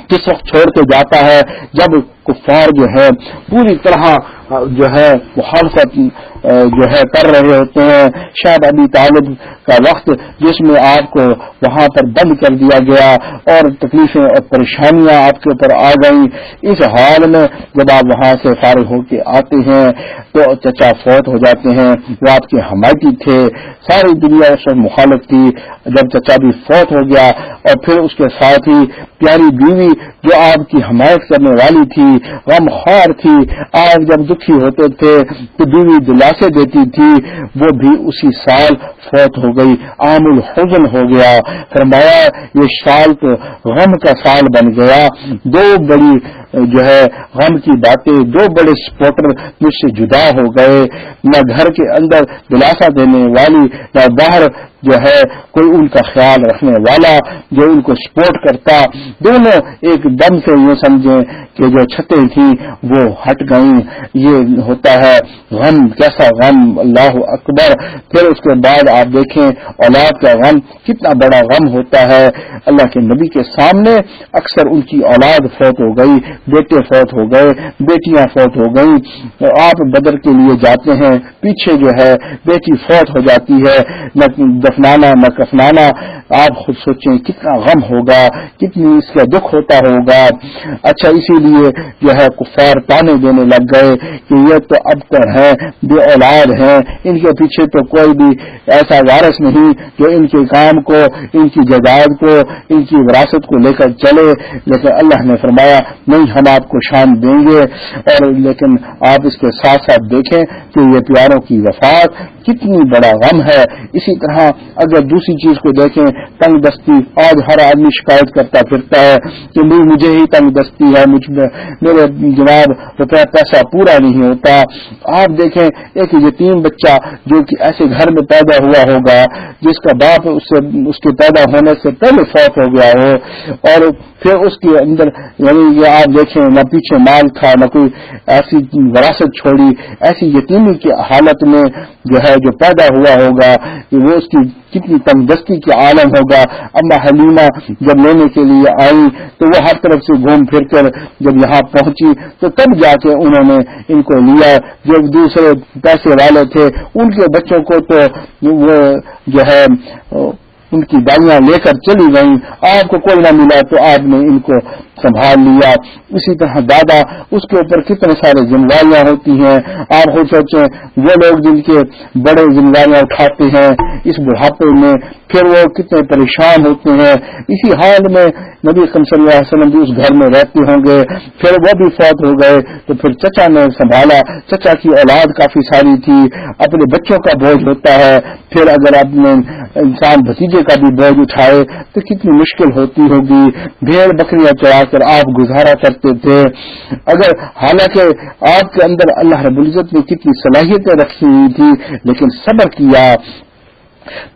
کس وقت چھوڑ کے جاتا ہے؟ جب کفار جو ہے، پوری طرح جو ہے، مخالفت جو ہے، کر رہے ہوتے ہیں۔ شاید ابھی طالب کا وقت جس میں آپ کو وہاں پر بند کر دیا گیا اور تکلیفیں اور پریشانیاں آپ کے اوپر آ گئیں۔ اس حال میں جب آپ وہاں سے فارغ ہو کے آتے ہیں تو چچا فوت ہو جاتے ہیں۔ وہ آپ کے حمایتی تھے۔ ساری دنیا اس وقت مخالف تھی۔ جب چچا بھی فوت ہو گیا اور پھر اس کے ساتھ ہی پیاری بیوی جو آپ کی حمایت کرنے والی تھی غم خوار تھی۔ آپ جب دکھی ہوتے تھے تو بیوی دلاسے دیتی تھی، وہ بھی اسی سال فوت ہو گئی، عام الحزن ہو گیا۔ فرمایا، یہ سال تو غم کا سال بن گیا۔ دو بڑی، جو ہے، غم کی باتیں، دو بڑے سپورٹر مجھ سے جدا ہو گئے۔ نہ گھر کے اندر دلاسا دینے والی، نہ باہر جو ہے کوئی ان کا خیال رکھنے والا، جو ان کو سپورٹ کرتا، دونوں ایک دم سے یہ سمجھیں کہ جو چھتیں تھیں وہ ہٹ گئیں۔ یہ ہوتا ہے غم، کیسا غم، اللہ اکبر۔ پھر اس کے بعد آپ دیکھیں اولاد کا غم، کتنا بڑا غم ہوتا ہے۔ اللہ کے نبی کے سامنے اکثر ان کی اولاد فوت ہو گئی، بیٹے فوت ہو گئے، بیٹیاں فوت ہو گئیں۔ آپ بدر کے لیے جاتے ہیں، پیچھے جو ہے بیٹی فوت ہو جاتی ہے۔ نہ دفنانا نہ کفنانا آپ خود سوچیں کتنا غم ہوگا، کتنی اس کا دکھ ہوتا ہوگا۔ اچھا اسی لیے جو ہے کفار تانے دینے لگ گئے کہ یہ تو اب کر ہے بے اولاد ہیں۔ ان کے پیچھے تو کوئی بھی ایسا وارث نہیں جو ان کے کام کو، ان کی جائیداد کو، ان کی وراثت کو لے کر چلے۔ لیکن اللہ نے فرمایا، نہیں، ہم آپ کو شان دیں گے۔ اور لیکن آپ اس کے ساتھ ساتھ دیکھیں کہ یہ پیاروں کی وفات کتنی بڑا غم ہے۔ اسی طرح اگر دوسری چیز کو دیکھیں، تنگ دستی، آج ہر آدمی شکایت کرتا پھرتا ہے کہ مجھے ہی تنگ دستی ہے، مجھ میرے جناب روپیہ پیسہ پورا نہیں ہوتا۔ آپ دیکھیں، ایک یتیم بچہ جو کہ ایسے گھر میں پیدا ہوا ہوگا، جس کا باپ اس سے، اس کے پیدا ہونے سے پہلے فوت ہو گیا ہو، اور پھر اس کے اندر یعنی یہ آپ دیکھیں، نہ پیچھے مال تھا، نہ کوئی ایسی وراثت چھوڑی، ایسی یتیمی کی حالت میں جو ہے، جو پیدا ہوا ہوگا، کہ وہ اس کی کتنی تندرستی کے عالم ہوگا، اما حلیمہ جب لینے کے لیے آئی تو وہ ہر طرف سے گھوم پھر کر جب یہاں پہنچی تو تب جا کے انہوں نے ان کو لیا۔ جو دوسرے پیسے والے تھے، ان کے بچوں کو تو وہ جو ہے، ان کی گاڑیاں لے کر چلی گئیں۔ آپ کو کوئی نہ ملا تو آپ نے ان کو سنبھال لیا۔ اسی طرح دادا، اس کے اوپر کتنے سارے ذمہ داریاں ہوتی ہیں۔ آپ خود سوچیں، وہ لوگ جن کے بڑے ذمہ داریاں اٹھاتے ہیں، اس بڑھاپے میں پھر وہ کتنے پریشان ہوتے ہیں۔ اسی حال میں نبی صلی اللہ علیہ وسلم بھی اس گھر میں رہتے ہوں گے۔ پھر وہ بھی فوت ہو گئے۔ تو پھر چچا نے سنبھالا۔ چچا کی اولاد کافی ساری تھی۔ اپنے بچوں کا بوجھ ہوتا ہے۔ پھر اگر اپنے انسان بھتیجے کا بھی بوجھ اٹھائے تو کتنی مشکل ہوتی ہوگی۔ بھیڑ بکریاں چڑھا کر آپ گزارا کرتے تھے۔ اگر حالانکہ آپ کے اندر اللہ رب العزت نے کتنی صلاحیتیں رکھی ہوئی تھی، لیکن صبر کیا۔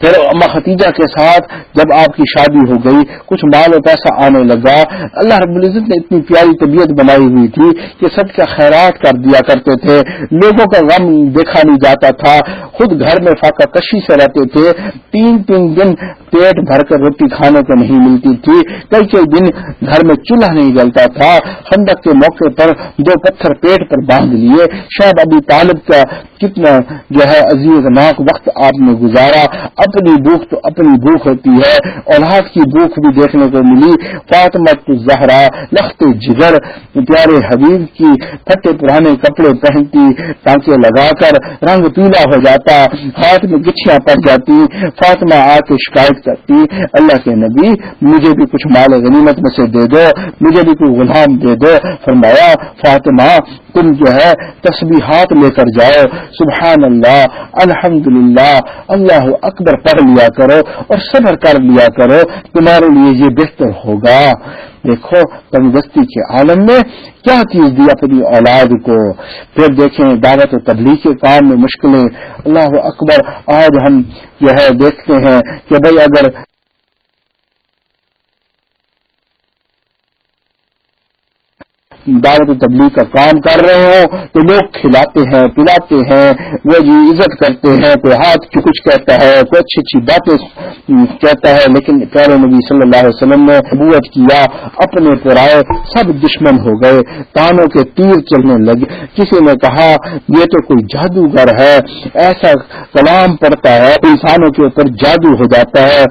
پھر اما ختیجہ کے ساتھ جب آپ کی شادی ہو گئی، کچھ مال و پیسہ آنے لگا۔ اللہ رب العزت نے اتنی پیاری طبیعت بنائی ہوئی تھی کہ سب کا خیرات کر دیا کرتے تھے۔ لوگوں کا غم دیکھا نہیں جاتا تھا۔ خود گھر میں فاقہ کشی سے رہتے تھے۔ تین تین دن پیٹ بھر کر روٹی کھانے کو نہیں ملتی تھی۔ کئی کئی دن گھر میں چولہا نہیں جلتا تھا۔ خندق کے موقع پر دو پتھر پیٹ پر باندھ لیے۔ شاید ابھی طالب کا کتنا جو ہے عزیز ناک وقت آپ نے گزارا۔ اپنی بھوک تو اپنی بھوک ہوتی ہے۔ اولاد کی بھوک بھی دیکھنے کو ملی۔ فاطمہ زہرا لخت جگر پیارے حبیب کی پھٹے پرانے کپڑے پہنتی، ٹانکے لگا کر رنگ پیلا ہو جاتا، ہاتھ میں گچھیاں پڑ جاتی۔ فاطمہ آ کے شکایت کرتی اللہ کے نبی، مجھے بھی کچھ مال غنیمت میں سے دے دو، مجھے بھی کوئی غلام دے دو۔ فرمایا، فاطمہ، تم جو ہے، تسبیحات لے کر جاؤ۔ سبحان اللہ الحمد اللہ اکبر، پڑھ لیا کرو اور صبر کر لیا کرو۔ تمہارے لیے یہ بہتر ہوگا۔ دیکھو تندرستی کے عالم میں کیا چیز دی اپنی اولاد کو؟ پھر دیکھیں دعوت و تبلیغ کے کام میں مشکلیں۔ اللہ اکبر، آج ہم جو ہے دیکھتے ہیں کہ بھائی اگر دعوت تبلیغ کا کام کر رہے ہوں تو لوگ کھلاتے ہیں، پلاتے ہیں، وہ جی عزت کرتے ہیں، کوئی ہاتھ کی کچھ کہتا ہے، کوئی اچھی اچھی باتیں کہتا ہے، لیکن پیارے نبی صلی اللہ علیہ وسلم نے حبوت کیا، اپنے پرائے سب دشمن ہو گئے، تانوں کے تیر چلنے لگے۔ کسی نے کہا، یہ تو کوئی جادوگر ہے، ایسا کلام پڑتا ہے، انسانوں کے اوپر جادو ہو جاتا ہے۔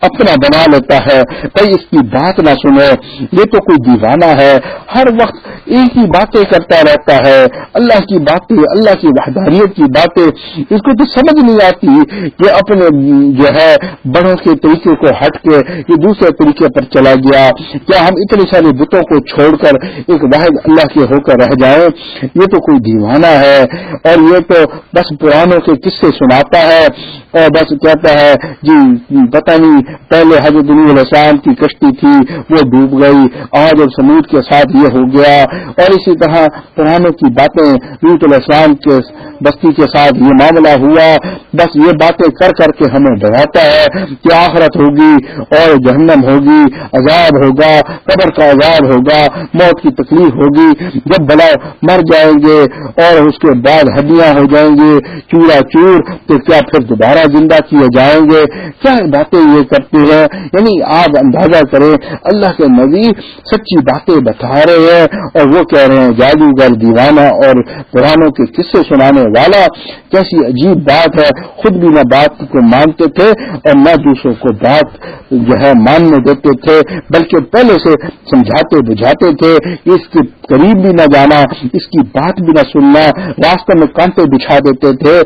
اپنا بنا لیتا ہے۔ کئی اس کی بات نہ سنے یہ تو کوئی دیوانہ ہے۔ ہر وقت ایک ہی باتیں کرتا رہتا ہے۔ اللہ کی باتیں، اللہ کی وحدانیت کی باتیں۔ اس کو تو سمجھ نہیں آتی کہ اپنے جو ہے، بڑوں کے طریقے کو ہٹ کے یہ دوسرے طریقے پر چلا گیا۔ کیا ہم اتنے سارے بتوں کو چھوڑ کر ایک واحد اللہ کے ہو کر رہ جائیں؟ یہ تو کوئی دیوانہ ہے۔ اور یہ تو بس پرانوں کے قصے سناتا ہے۔ اور بس کہتا ہے جی پتہ نہیں پہلے حضرت علیہ السلام کی کشتی تھی، وہ ڈوب گئی۔ آج اور سمود کے ساتھ یہ ہو گیا۔ اور اسی طرح پرانوں کی باتیں روت السلام کے بستی کے ساتھ یہ معاملہ ہوا۔ بس یہ باتیں کر کر کے ہمیں ڈراتا ہے کہ آخرت ہوگی اور جہنم ہوگی، عذاب ہوگا، قبر کا عذاب ہوگا، موت کی تکلیف ہوگی۔ جب بلا مر جائیں گے اور اس کے بعد ہڈیاں ہو جائیں گے چورا چور، تو کیا پھر دوبارہ زندہ کیے جائیں گے؟ کیا باتیں یہ کر کرتے ہیں یعنی آپ اندازہ کریں، اللہ کے نبی سچی باتیں بتا رہے ہیں اور وہ کہہ رہے ہیں، جادوگر دیوانہ اور پرانوں کے قصے سنانے والا، کیسی عجیب بات ہے۔ خود بھی نہ بات کو مانتے تھے اور نہ دوسروں کو بات جو ہے ماننے دیتے تھے، بلکہ پہلے سے سمجھاتے بجھاتے تھے اس کے قریب بھی نہ جانا، اس کی بات بھی نہ سننا راستہ میں کانٹے بچھا دیتے تھے،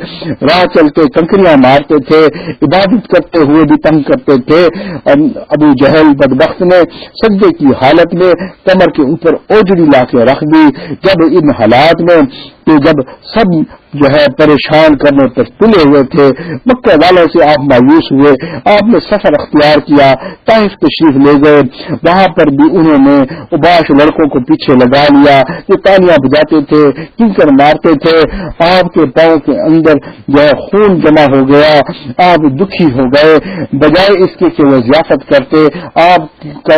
راہ چلتے کنکریاں مارتے تھے، عبادت کرتے ہوئے بھی تنگ کرتے تھے۔ ابو جہل بدبخت نے سجدے کی حالت میں کمر کے اوپر اوجڑی لا کے رکھ دی۔ جب ان حالات میں کہ جب سب جو ہے پریشان کرنے پر تلے ہوئے تھے۔ مکہ والوں سے آپ مایوس ہوئے۔ آپ نے سفر اختیار کیا، طائف تشریف لے گئے۔ وہاں پر بھی انہوں نے اباش لڑکوں کو پیچھے لگا لیا۔ یہ تالیاں بجاتے تھے کنکر مارتے تھے۔ آپ کے پاؤں کے اندر جو ہے خون جمع ہو گیا۔ آپ دکھی ہو گئے۔ بجائے اس کے کہ وہ ضیافت کرتے، آپ کا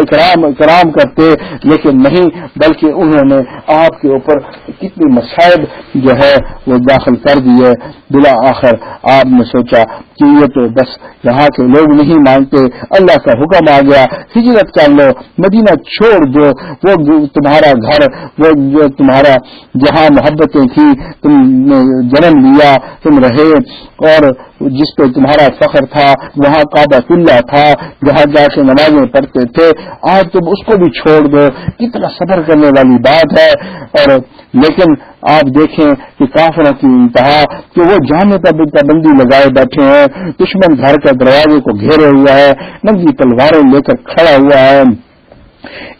کرام کرتے، لیکن نہیں، بلکہ انہوں نے آپ کے اوپر کتنی مسائب جو ہے وہ داخل کر دیے بلا آخر۔ آپ نے سوچا کہ یہ تو بس یہاں کے لوگ نہیں مانتے۔ اللہ کا حکم آ گیا۔ ہجرت کر لو، مدینہ چھوڑ دو۔ وہ تمہارا گھر، وہ جو تمہارا جہاں محبتیں تھیں، تم نے جنم لیا، تم رہے۔ اور جس پہ تمہارا فخر تھا، وہاں کعبہ اللہ تھا، جہاں جا کے نمازیں پڑھتے تھے۔ آج تم اس کو بھی چھوڑ دو۔ کتنا صبر کرنے والی بات ہے۔ اور لیکن آپ دیکھیں کہ کافروں کی انتہا کہ وہ جانے پر بھی پابندی لگائے بیٹھے ہیں، دشمن گھر کے دروازے کو گھیرے ہوا ہے، ننگی تلواریں لے کر کھڑا ہوا ہے۔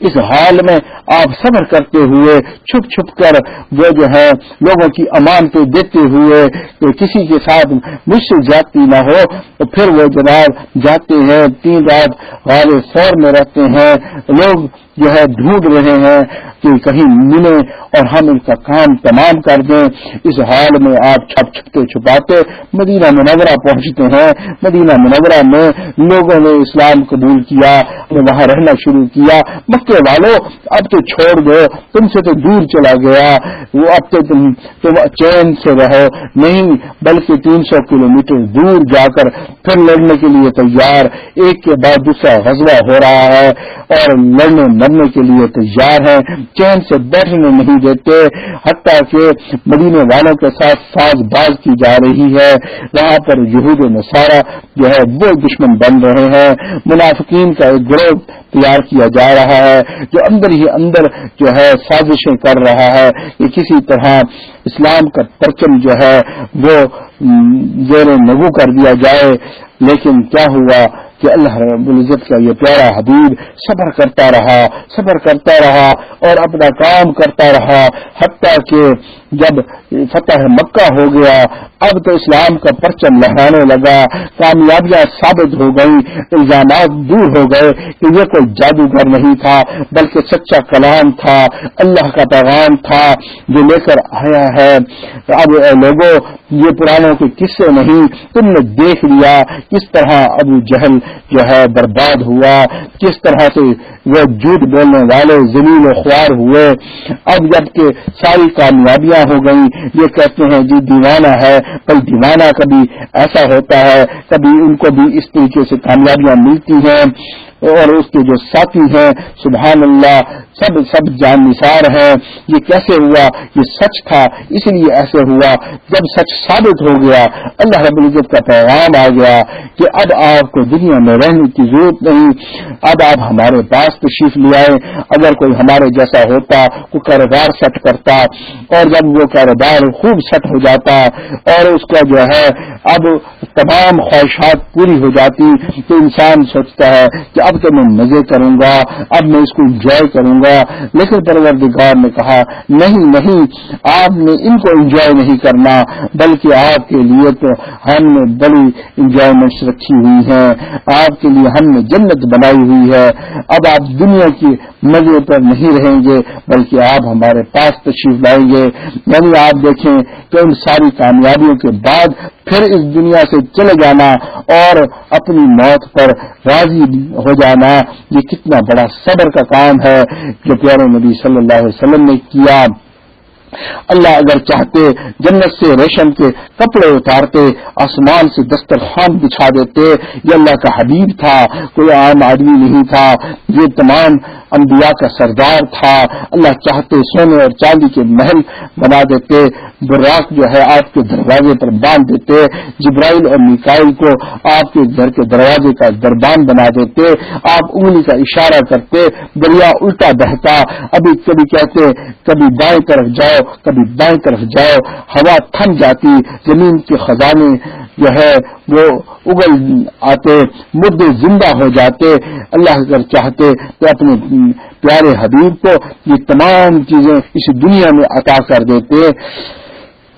اس حال میں آپ صبر کرتے ہوئے، چھپ چھپ کر وہ جو ہے لوگوں کی امانتیں دیتے ہوئے کہ کسی کے ساتھ مجھ سے جاتی نہ ہو، تو پھر وہ جناب جاتے ہیں، تین رات غالب فور میں رہتے ہیں۔ لوگ جو ہے ڈھونڈ رہے ہیں کہ کہیں ملے اور ہم ان کا کام تمام کر دیں۔ اس حال میں آپ چھپ چھپتے چھپاتے مدینہ منورہ پہنچتے ہیں۔ مدینہ منورہ میں لوگوں نے اسلام قبول کیا وہاں رہنا شروع کیا۔ مکے والوں اب تو چھوڑ دو، تم سے تو دور چلا گیا، وہ اب تو تم تم چین سے رہو، نہیں بلکہ تین سو کلو میٹر دور جا کر پھر لڑنے کے لیے تیار، ایک کے بعد دوسرا غزوہ ہو رہا ہے اور لڑنے مرنے کے لیے تیار ہے چین سے بیٹھنے نہیں دیتے، حتیٰ کہ مدینے والوں کے ساتھ ساز باز کی جا رہی ہے۔ وہاں پر یہود نصارہ جو ہے وہ دشمن بن رہے ہیں۔ منافقین کا ایک گروہ تیار کیا جا رہا ہے، جو اندر ہی اندر جو ہے سازشیں کر رہا ہے کہ کسی طرح اسلام کا پرچم جو ہے وہ زیر نگو کر دیا جائے۔ لیکن کیا ہوا کہ اللہ رب العزت کا یہ پیارا حبیب صبر کرتا رہا، صبر کرتا رہا اور اپنا کام کرتا رہا، حتیٰ کہ جب فتح مکہ ہو گیا، اب تو اسلام کا پرچم لہرانے لگا، کامیابیاں ثابت ہو گئی الزامات دور ہو گئے کہ یہ کوئی جادوگر نہیں تھا، بلکہ سچا کلام تھا، اللہ کا پیغام تھا جو لے کر آیا ہے۔ اب لوگوں، یہ پرانوں کے قصے نہیں، تم نے دیکھ لیا کس طرح ابو جہل جو ہے برباد ہوا، کس طرح سے وہ جھوٹ بولنے والے زمین و خوار ہوئے۔ اب جبکہ ساری کامیابیاں ہو گئیں، یہ کہتے ہیں جی دیوانہ ہے۔ پر دیوانہ کبھی ایسا ہوتا ہے، کبھی ان کو بھی اس طریقے سے کامیابیاں ملتی ہیں۔ اور اس کے جو ساتھی ہیں، سبحان اللہ سب سب جان نثار ہیں۔ یہ کیسے ہوا؟ یہ سچ تھا، اس لیے ایسے ہوا۔ جب سچ ثابت ہو گیا، اللہ رب العزت کا پیغام آ گیا کہ اب آپ کو دنیا میں رہنے کی ضرورت نہیں۔ اب آپ ہمارے پاس تشریف لے آئے۔ اگر کوئی ہمارے جیسا ہوتا کوئی کاروبار سیٹ کرتا۔ اور جب وہ کاروبار خوب سیٹ ہو جاتا، اور اس کا جو ہے، اب تمام خواہشات پوری ہو جاتی، تو انسان سوچتا ہے کہ اب تو میں مزے کروں گا، اب میں اس کو انجوائے کروں گا۔ لیکن پروردگار نے کہا، نہیں نہیں، آپ نے ان کو انجوائے نہیں کرنا، بلکہ آپ کے لیے تو ہم نے بڑی انجوائمنٹس رکھی ہوئی ہیں۔ آپ کے لیے ہم نے جنت بنائی ہوئی ہے۔ اب آپ دنیا کی مزے پر نہیں رہیں گے، بلکہ آپ ہمارے پاس تشریف لائیں گے۔ یعنی آپ دیکھیں کہ ان ساری کامیابیوں کے بعد پھر اس دنیا سے چلے جانا اور اپنی موت پر راضی ہو جانا، یہ کتنا بڑا صبر کا کام ہے جو پیارے نبی صلی اللہ علیہ وسلم نے کیا۔ اللہ اگر چاہتے جنت سے ریشم کے کپڑے اتارتے، آسمان سے دسترخوان بچھا دیتے، یہ اللہ کا حبیب تھا، کوئی عام آدمی نہیں تھا، یہ تمام انبیاء کا سردار تھا، اللہ چاہتے سونے اور چاندی کے محل بنا دیتے، براق جو ہے آپ کے دروازے پر باندھ دیتے، جبرائیل اور نکائل کو آپ کے گھر کے دروازے کا دربان بنا دیتے، آپ انگلی کا اشارہ کرتے، دریا الٹا بہتا، ابھی کبھی کہتے، کبھی بائیں طرف جاؤ کبھی بائیں طرف جاؤ، ہوا تھم جاتی، زمین کے خزانے جو ہے وہ اگل آتے مدے زندہ ہو جاتے۔ اللہ اگر چاہتے تو اپنے پیارے حبیب کو یہ تمام چیزیں اس دنیا میں عطا کر دیتے۔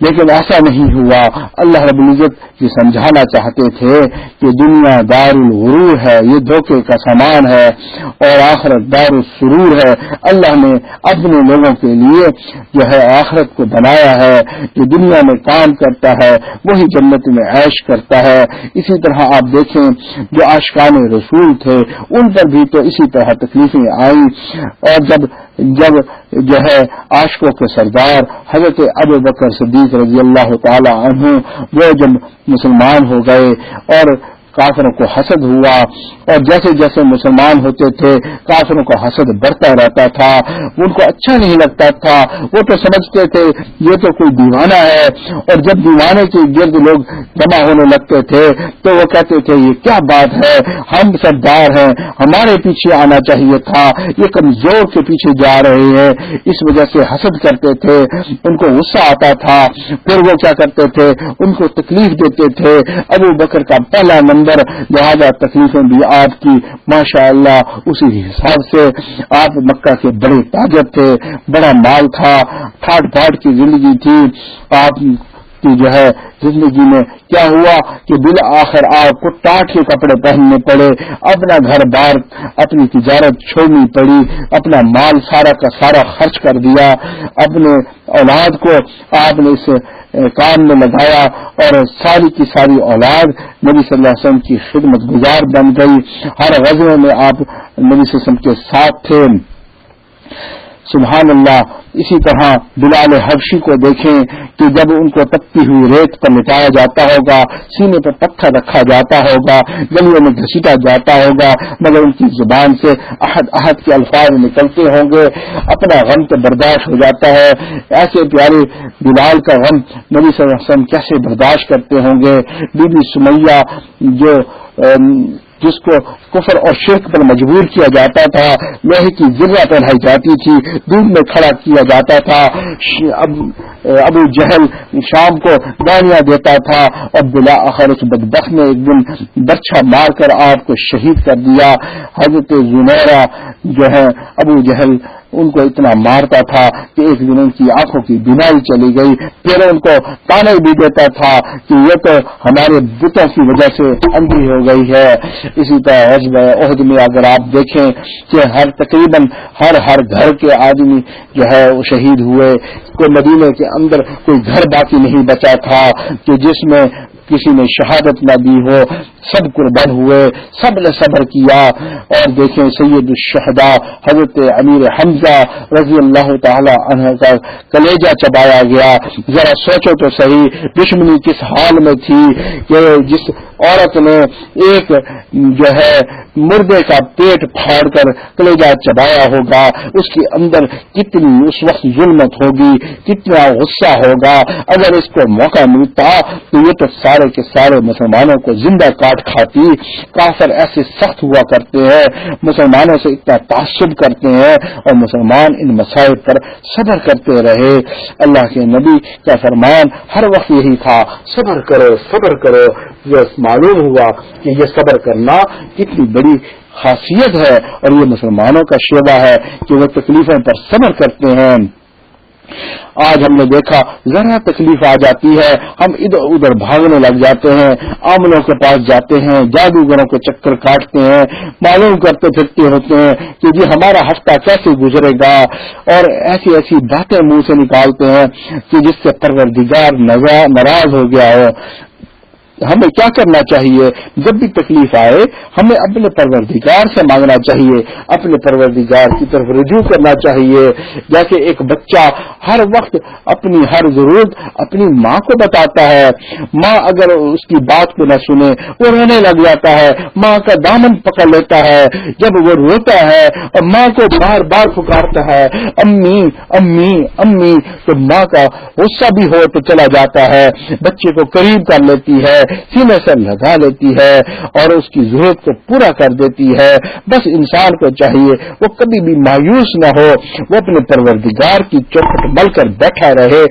لیکن ایسا نہیں ہوا۔ اللہ رب العزت یہ سمجھانا چاہتے تھے کہ دنیا دار الغرور ہے، یہ دھوکے کا سامان ہے اور آخرت دار السرور ہے۔ اللہ نے اپنے لوگوں کے لیے جو ہے آخرت کو بنایا ہے، جو دنیا میں کام کرتا ہے، وہی جنت میں عیش کرتا ہے۔ اسی طرح آپ دیکھیں جو آشقان رسول تھے، ان پر بھی تو اسی طرح تکلیفیں آئیں۔ اور جب جب جو ہے عاشقوں کے سردار حضرت ابو بکر صدیق رضی اللہ تعالی عنہ وہ جب مسلمان ہو گئے اور کافروں کو حسد ہوا اور جیسے جیسے مسلمان ہوتے تھے، کافروں کا حسد بڑھتا رہتا تھا، ان کو اچھا نہیں لگتا تھا، وہ تو سمجھتے تھے، یہ تو کوئی دیوانہ ہے۔ اور جب دیوانے کے گرد لوگ جمع ہونے لگتے تھے، تو وہ کہتے تھے، یہ کیا بات ہے؟ ہم سردار ہیں، ہمارے پیچھے آنا چاہیے تھا، یہ کمزور کے پیچھے جا رہے ہیں۔ اس وجہ سے حسد کرتے تھے، ان کو غصہ آتا تھا۔ پھر وہ کیا کرتے تھے؟ ان کو تکلیف دیتے تھے۔ ابو بکر کا پہلا نمبر اندر، لہٰذا تکلیفیں بھی آپ کی ماشاء اللہ اسی حساب سے آپ مکہ کے بڑے تاجر تھے، بڑا مال تھا ٹھاٹ پھاٹ کی زندگی تھی۔ آپ کی جو ہے زندگی میں کیا ہوا کہ بل آخر آپ کو ٹاٹ کے کپڑے پہننے پڑے، اپنا گھر بار، اپنی تجارت چھوڑنی پڑی، اپنا مال سارا کا سارا خرچ کر دیا، اپنے اولاد کو آپ نے اس کام میں لگایا اور ساری کی ساری اولاد نبی صلی اللہ علیہ وسلم کی خدمت گزار بن گئی۔ ہر غزل میں آپ نبی صلی اللہ علیہ وسلم کے ساتھ تھے۔ سبحان اللہ، اسی طرح بلال حبشی کو دیکھیں کہ جب ان کو تپتی ہوئی ریت پر لٹایا جاتا ہوگا، سینے پر پتھر رکھا جاتا ہوگا، گلیوں میں گھسیٹا جاتا ہوگا، مگر ان کی زبان سے عہد عہد کے الفاظ نکلتے ہوں گے، اپنا غم تو برداشت ہو جاتا ہے۔ ایسے پیارے بلال کا غم نبی صلی اللہ علیہ وسلم کیسے برداشت کرتے ہوں گے؟ بی بی سمیہ جو جس کو کفر اور شرک پر مجبور کیا جاتا تھا، لوہے کی ذرہ پہنائی جاتی تھی، دودھ میں کھڑا کیا جاتا تھا۔ ابو جہل شام کو گاڑیاں دیتا تھا اور بلا آخر اس بدبخ نے ایک دن برچھا مار کر آپ کو شہید کر دیا۔ حضرت زمیرہ جو ہے ابو جہل ان کو اتنا مارتا تھا کہ ایک دن ان کی آنکھوں کی بیماری چلی گئی، پھر ان کو تانے بھی دیتا تھا کہ یہ تو ہمارے بتوں کی وجہ سے اندھی ہو گئی ہے۔ اسی طرح حزب عہد میں اگر آپ دیکھیں کہ ہر تقریباً ہر ہر گھر کے آدمی جو ہے وہ شہید ہوئے، کوئی مدینے کے اندر کوئی گھر باقی نہیں بچا تھا کہ جس میں کسی نے شہادت نہ دی ہو، سب قربان ہوئے، سب نے صبر کیا۔ اور دیکھیں سید الشہدا حضرت امیر حمزہ رضی اللہ تعالی عنہ کا کلیجہ چبایا گیا۔ ذرا سوچو تو صحیح، دشمنی کس حال میں تھی کہ جس عورت نے ایک جو ہے مردے کا پیٹ پھاڑ کر کلیجہ چبایا ہوگا، اس کے اندر کتنی اس وقت ظلمت ہوگی، کتنا غصہ ہوگا۔ اگر اس کو موقع ملتا تو یہ تو سارے کے سارے مسلمانوں کو زندہ کاٹ کھاتی، کافر ایسے سخت ہوا کرتے ہیں، مسلمانوں سے اتنا تعصب کرتے ہیں اور مسلمان ان مسائل پر صبر کرتے رہے۔ اللہ کے نبی کا فرمان ہر وقت یہی تھا، صبر کرو صبر کرو۔ یہ معلوم ہوا کہ یہ صبر کرنا کتنی بڑی خاصیت ہے اور یہ مسلمانوں کا شعبہ ہے کہ وہ تکلیفوں پر صبر کرتے ہیں۔ آج ہم نے دیکھا ذرا تکلیف آ جاتی ہے، ہم ادھر ادھر بھاگنے لگ جاتے ہیں عملوں کے پاس جاتے ہیں، جادوگروں کے چکر کاٹتے ہیں، معلوم کرتے پھرتے ہوتے ہیں کہ جی ہمارا ہفتہ کیسے گزرے گا۔ اور ایسی ایسی باتیں منہ سے نکالتے ہیں کہ جس سے پروردگار ناراض ہو گیا ہو۔ ہمیں کیا کرنا چاہیے؟ جب بھی تکلیف آئے، ہمیں اپنے پروردگار سے مانگنا چاہیے، اپنے پروردگار کی طرف رجوع کرنا چاہیے، جیسے ایک بچہ ہر وقت اپنی ہر ضرورت اپنی ماں کو بتاتا ہے۔ ماں اگر اس کی بات کو نہ سنے، وہ رونے لگ جاتا ہے، ماں کا دامن پکڑ لیتا ہے۔ جب وہ روتا ہے اور ماں کو بار بار پکارتا ہے، امی امی امی، تو ماں کا غصہ بھی ہو تو چلا جاتا ہے، بچے کو قریب کر لیتی ہے۔ سینے سے لگا لیتی ہے اور اس کی ضرورت کو پورا کر دیتی ہے۔ بس انسان کو چاہیے وہ کبھی بھی مایوس نہ ہو، وہ اپنے پروردگار کی چوکھٹ مل کر بیٹھا رہے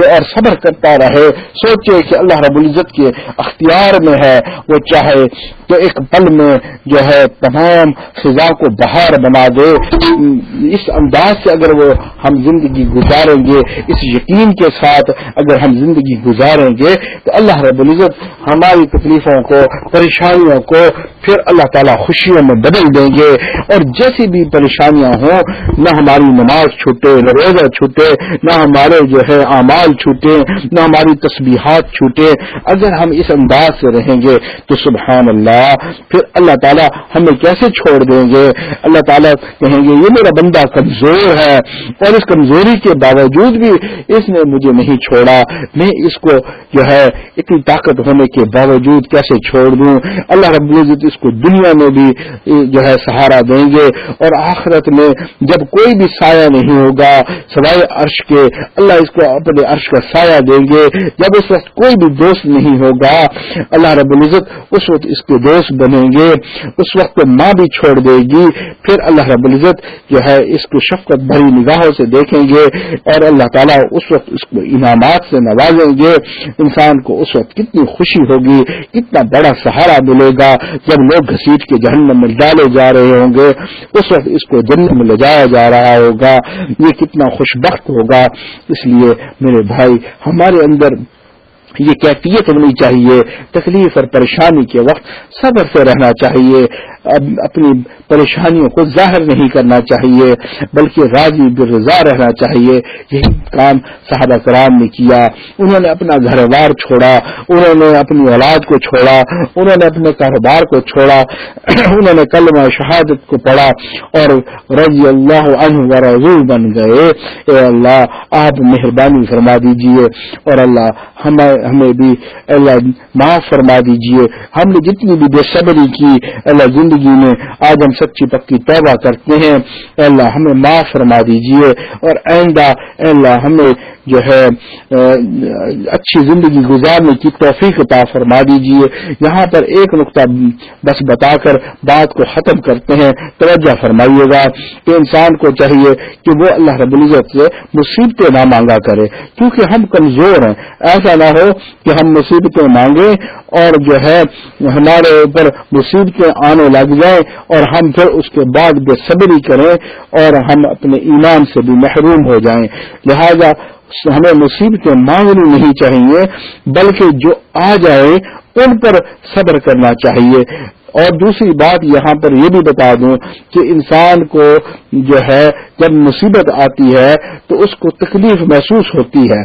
اور صبر کرتا رہے، سوچے کہ اللہ رب العزت کے اختیار میں ہے، وہ چاہے تو ایک پل میں جو ہے تمام فضا کو بہار بنا دے۔ اس انداز سے اگر وہ ہم زندگی گزاریں گے، اس یقین کے ساتھ اگر ہم زندگی گزاریں گے، تو اللہ رب العزت ہماری تکلیفوں کو، پریشانیوں کو پھر اللہ تعالیٰ خوشیوں میں بدل دیں گے۔ اور جیسی بھی پریشانیاں ہوں، نہ ہماری نماز چھوٹے، نہ روزہ چھوٹے، نہ ہمارے جو ہے اعمال چھوٹے، نہ ہماری تسبیحات چھوٹے۔ اگر ہم اس انداز سے رہیں گے تو سبحان اللہ پھر اللہ تعالیٰ ہمیں کیسے چھوڑ دیں گے؟ اللہ تعالیٰ کہیں گے، یہ میرا بندہ کمزور ہے اور اس کمزوری کے باوجود بھی اس نے مجھے نہیں چھوڑا۔ میں اس کو جو ہے اتنی طاقت ہونے کے باوجود کیسے چھوڑ دوں؟ اللہ رب العزت اس کو دنیا میں بھی جو ہے سہارا دیں گے اور آخرت میں جب کوئی بھی سایہ نہیں ہوگا، سوائے عرش کے، اللہ اس کو اپنے عرش کا سایہ دیں گے۔ جب اس وقت کوئی بھی دوست نہیں ہوگا، اللہ رب العزت اس وقت اس کے دوست بنیں گے، اس وقت ماں بھی چھوڑ دے گی، پھر اللہ رب العزت جو ہے اس کو شفقت بھری نگاہوں سے دیکھیں گے اور اللہ تعالیٰ اس وقت اس کو انعامات سے نوازیں گے۔ انسان کو اس وقت کتنی خوشی ہوگی، کتنا بڑا سہارا ملے گا جب لوگ گھسیٹ کے جہنم میں ڈالے جا رہے ہوں گے۔ اس وقت اس کو جنت میں لے جایا جا رہا ہوگا۔ یہ کتنا خوش بخت ہوگا۔ اس لیے میرے بھائی، ہمارے اندر یہ کیفیت ہونی چاہیے تکلیف اور پریشانی کے وقت صبر سے رہنا چاہیے۔ اپنی پریشانیوں کو ظاہر نہیں کرنا چاہیے، بلکہ راضی برضا رہنا چاہیے۔ یہی کام صحابہ کرام نے کیا۔ انہوں نے اپنا گھر بار چھوڑا، انہوں نے اپنی اولاد کو چھوڑا، انہوں نے اپنے کاروبار کو چھوڑا، انہوں نے کلمہ شہادت کو پڑھا اور رضی اللہ عنہ و رضو بن گئے۔ اے اللہ، آپ مہربانی فرما دیجیے اور اللہ ہمیں بھی اللہ معاف فرما دیجیے۔ ہم نے جتنی بھی بے صبری کی، اللہ زندگی میں آج ہم سچی پکی توبہ کرتے ہیں۔ اللہ ہمیں معاف فرما دیجیے اور آئندہ اللہ ہمیں جو ہے اچھی زندگی گزارنے کی توفیق عطا فرما دیجیے۔ یہاں پر ایک نقطہ بس بتا کر بات کو ختم کرتے ہیں۔ توجہ فرمائیے گا۔ کہ انسان کو چاہیے کہ وہ اللہ رب العزت سے مصیبتیں نہ مانگا کرے، کیونکہ ہم کمزور ہیں۔ ایسا نہ ہو کہ ہم مصیبتیں مانگیں اور جو ہے، ہمارے اوپر مصیبتیں آنے لگ جائیں اور ہم پھر اس کے بعد بے صبری کریں اور ہم اپنے ایمان سے بھی محروم ہو جائیں۔ لہذا ہمیں مصیبتیں مانگنی نہیں چاہیے، بلکہ جو آ جائے، ان پر صبر کرنا چاہیے۔ اور دوسری بات یہاں پر یہ بھی بتا دوں کہ انسان کو جو ہے، جب مصیبت آتی ہے، تو اس کو تکلیف محسوس ہوتی ہے۔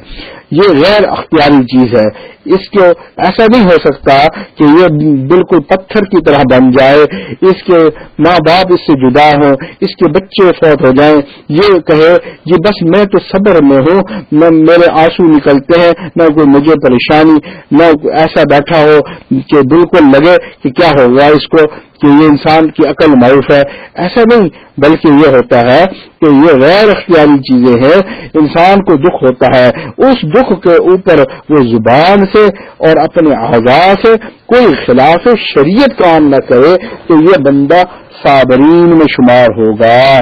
یہ غیر اختیاری چیز ہے۔ اس کو ایسا نہیں ہو سکتا کہ یہ بالکل پتھر کی طرح بن جائے، اس کے ماں باپ اس سے جدا ہوں، اس کے بچے فوت ہو جائیں۔ یہ کہے، یہ بس میں تو صبر میں ہوں، نہ میرے آنسو نکلتے ہیں، نہ کوئی مجھے پریشانی، نہ ایسا بیٹھا ہو کہ بالکل لگے کہ کیا ہوگا اس کو، کہ یہ انسان کی عقل معروف ہے۔ ایسا نہیں، بلکہ یہ ہوتا ہے کہ یہ غیر اختیاری چیزیں ہیں، انسان کو دکھ ہوتا ہے۔ اس دکھ کے اوپر وہ زبان سے اور اپنے اعضاء سے کوئی خلاف شریعت کام نہ کرے تو یہ بندہ صابرین میں شمار ہوگا۔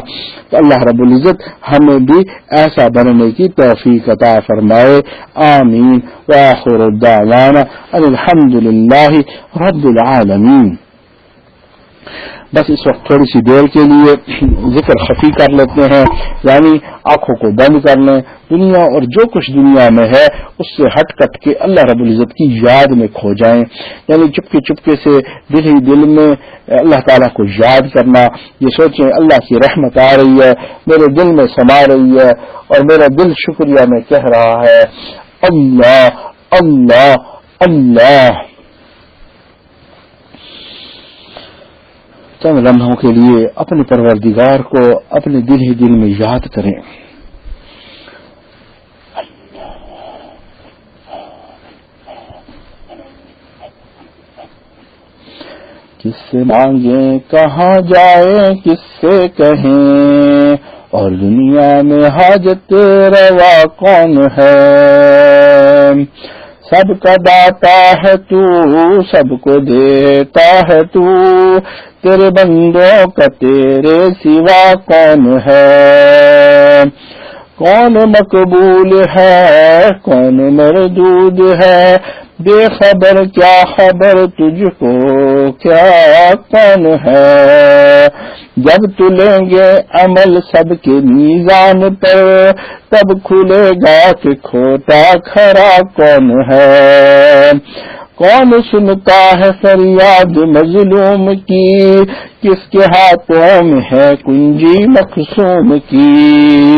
تو اللہ رب العزت ہمیں بھی ایسا بننے کی توفیق عطا فرمائے۔ آمین۔ واخر الدعوانا الحمد للہ رب العالمین۔ بس اس وقت تھوڑی سی دیر کے لیے ذکر خفی کر لیتے ہیں یعنی آنکھوں کو بند کر لیں، دنیا اور جو کچھ دنیا میں ہے، اس سے ہٹ کٹ کے اللہ رب العزت کی یاد میں کھو جائیں۔ یعنی چپکے چپکے سے دل ہی دل میں اللہ تعالیٰ کو یاد کرنا، یہ سوچیں اللہ کی رحمت آ رہی ہے، میرے دل میں سما رہی ہے اور میرا دل شکریہ میں کہہ رہا ہے، اللہ اللہ اللہ۔ چند لمحوں کے لیے اپنے پروردگار کو اپنے دل ہی دل میں یاد کریں۔ کس سے مانگیں، کہاں جائیں، کس سے کہیں؟ اور دنیا میں حاجت روا کون ہے؟ سب کا داتا ہے تو، سب کو دیتا ہے تو۔ تیرے بندوں کا تیرے سوا کون ہے؟ کون مقبول ہے؟ کون مردود ہے؟ بے خبر کیا خبر تجھ کو؟ کیا کون ہے؟ جب تلیں گے عمل سب کے میزان پر، تب کھلے گا کہ کھوٹا کھڑا کون ہے؟ کون سنتا ہے فریاد مظلوم کی؟ کس کے ہاتھوں میں ہے کنجی مخصوم کی؟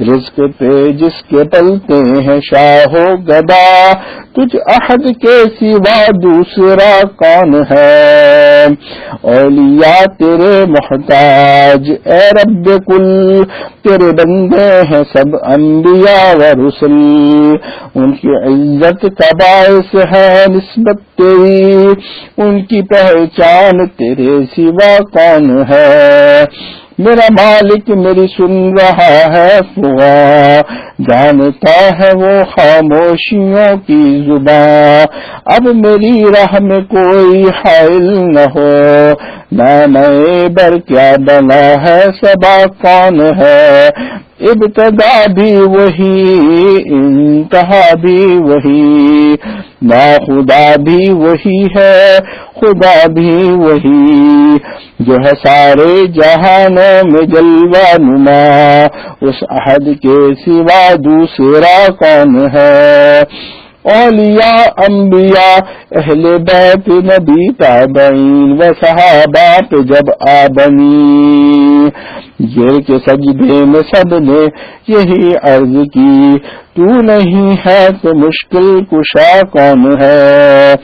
رزق پہ جس کے پلتے ہیں شاہ گدا تجھ عہد کے سوا دوسرا کون ہے؟ اولیاء تیرے محتاج، اے رب کل، تیرے بندے ہیں سب انبیاء و رسل۔ ان کی عزت کا باعث ہے نسبت تیری، ان کی پہچان تیرے سوا کون ہے؟ میرا مالک میری سن رہا ہے فوا جانتا ہے وہ خاموشیوں کی زبان۔ اب میری راہ میں کوئی حائل نہ ہو۔ نہ بر کیا بنا ہے، سبا کون ہے؟ ابتدا بھی وہی، انتہا بھی وہی۔ نہ خدا بھی وہی ہے، خدا بھی وہی۔ جو ہے سارے جہانوں میں جلوہ نما، اس عہد کے سوا دوسرا کون ہے؟ اولیاء، انبیاء، اہل بیت نبی تابعین و صحابہ پہ جب آبنی گر کے سجدے میں سب نے یہی عرض کی۔ تو نہیں ہے تو مشکل کشا کون ہے؟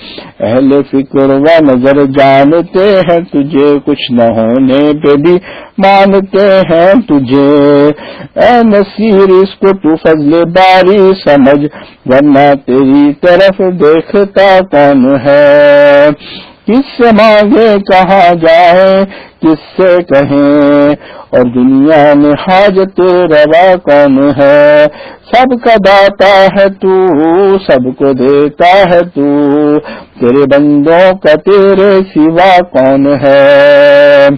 اہل فکر و نظر جانتے ہیں تجھے، کچھ نہ ہونے پہ بھی مانتے ہیں تجھے۔ اے نصیر، اس کو تو فضل باری سمجھ، ورنہ تیری طرف دیکھتا کون ہے؟ کس سے مانگے کہاں جائے؟ کس سے کہیں؟ اور دنیا میں حاجت روا کون ہے؟ سب کا داتا ہے تو، سب کو دیتا ہے تو، تیرے بندوں کا تیرے سوا کون ہے؟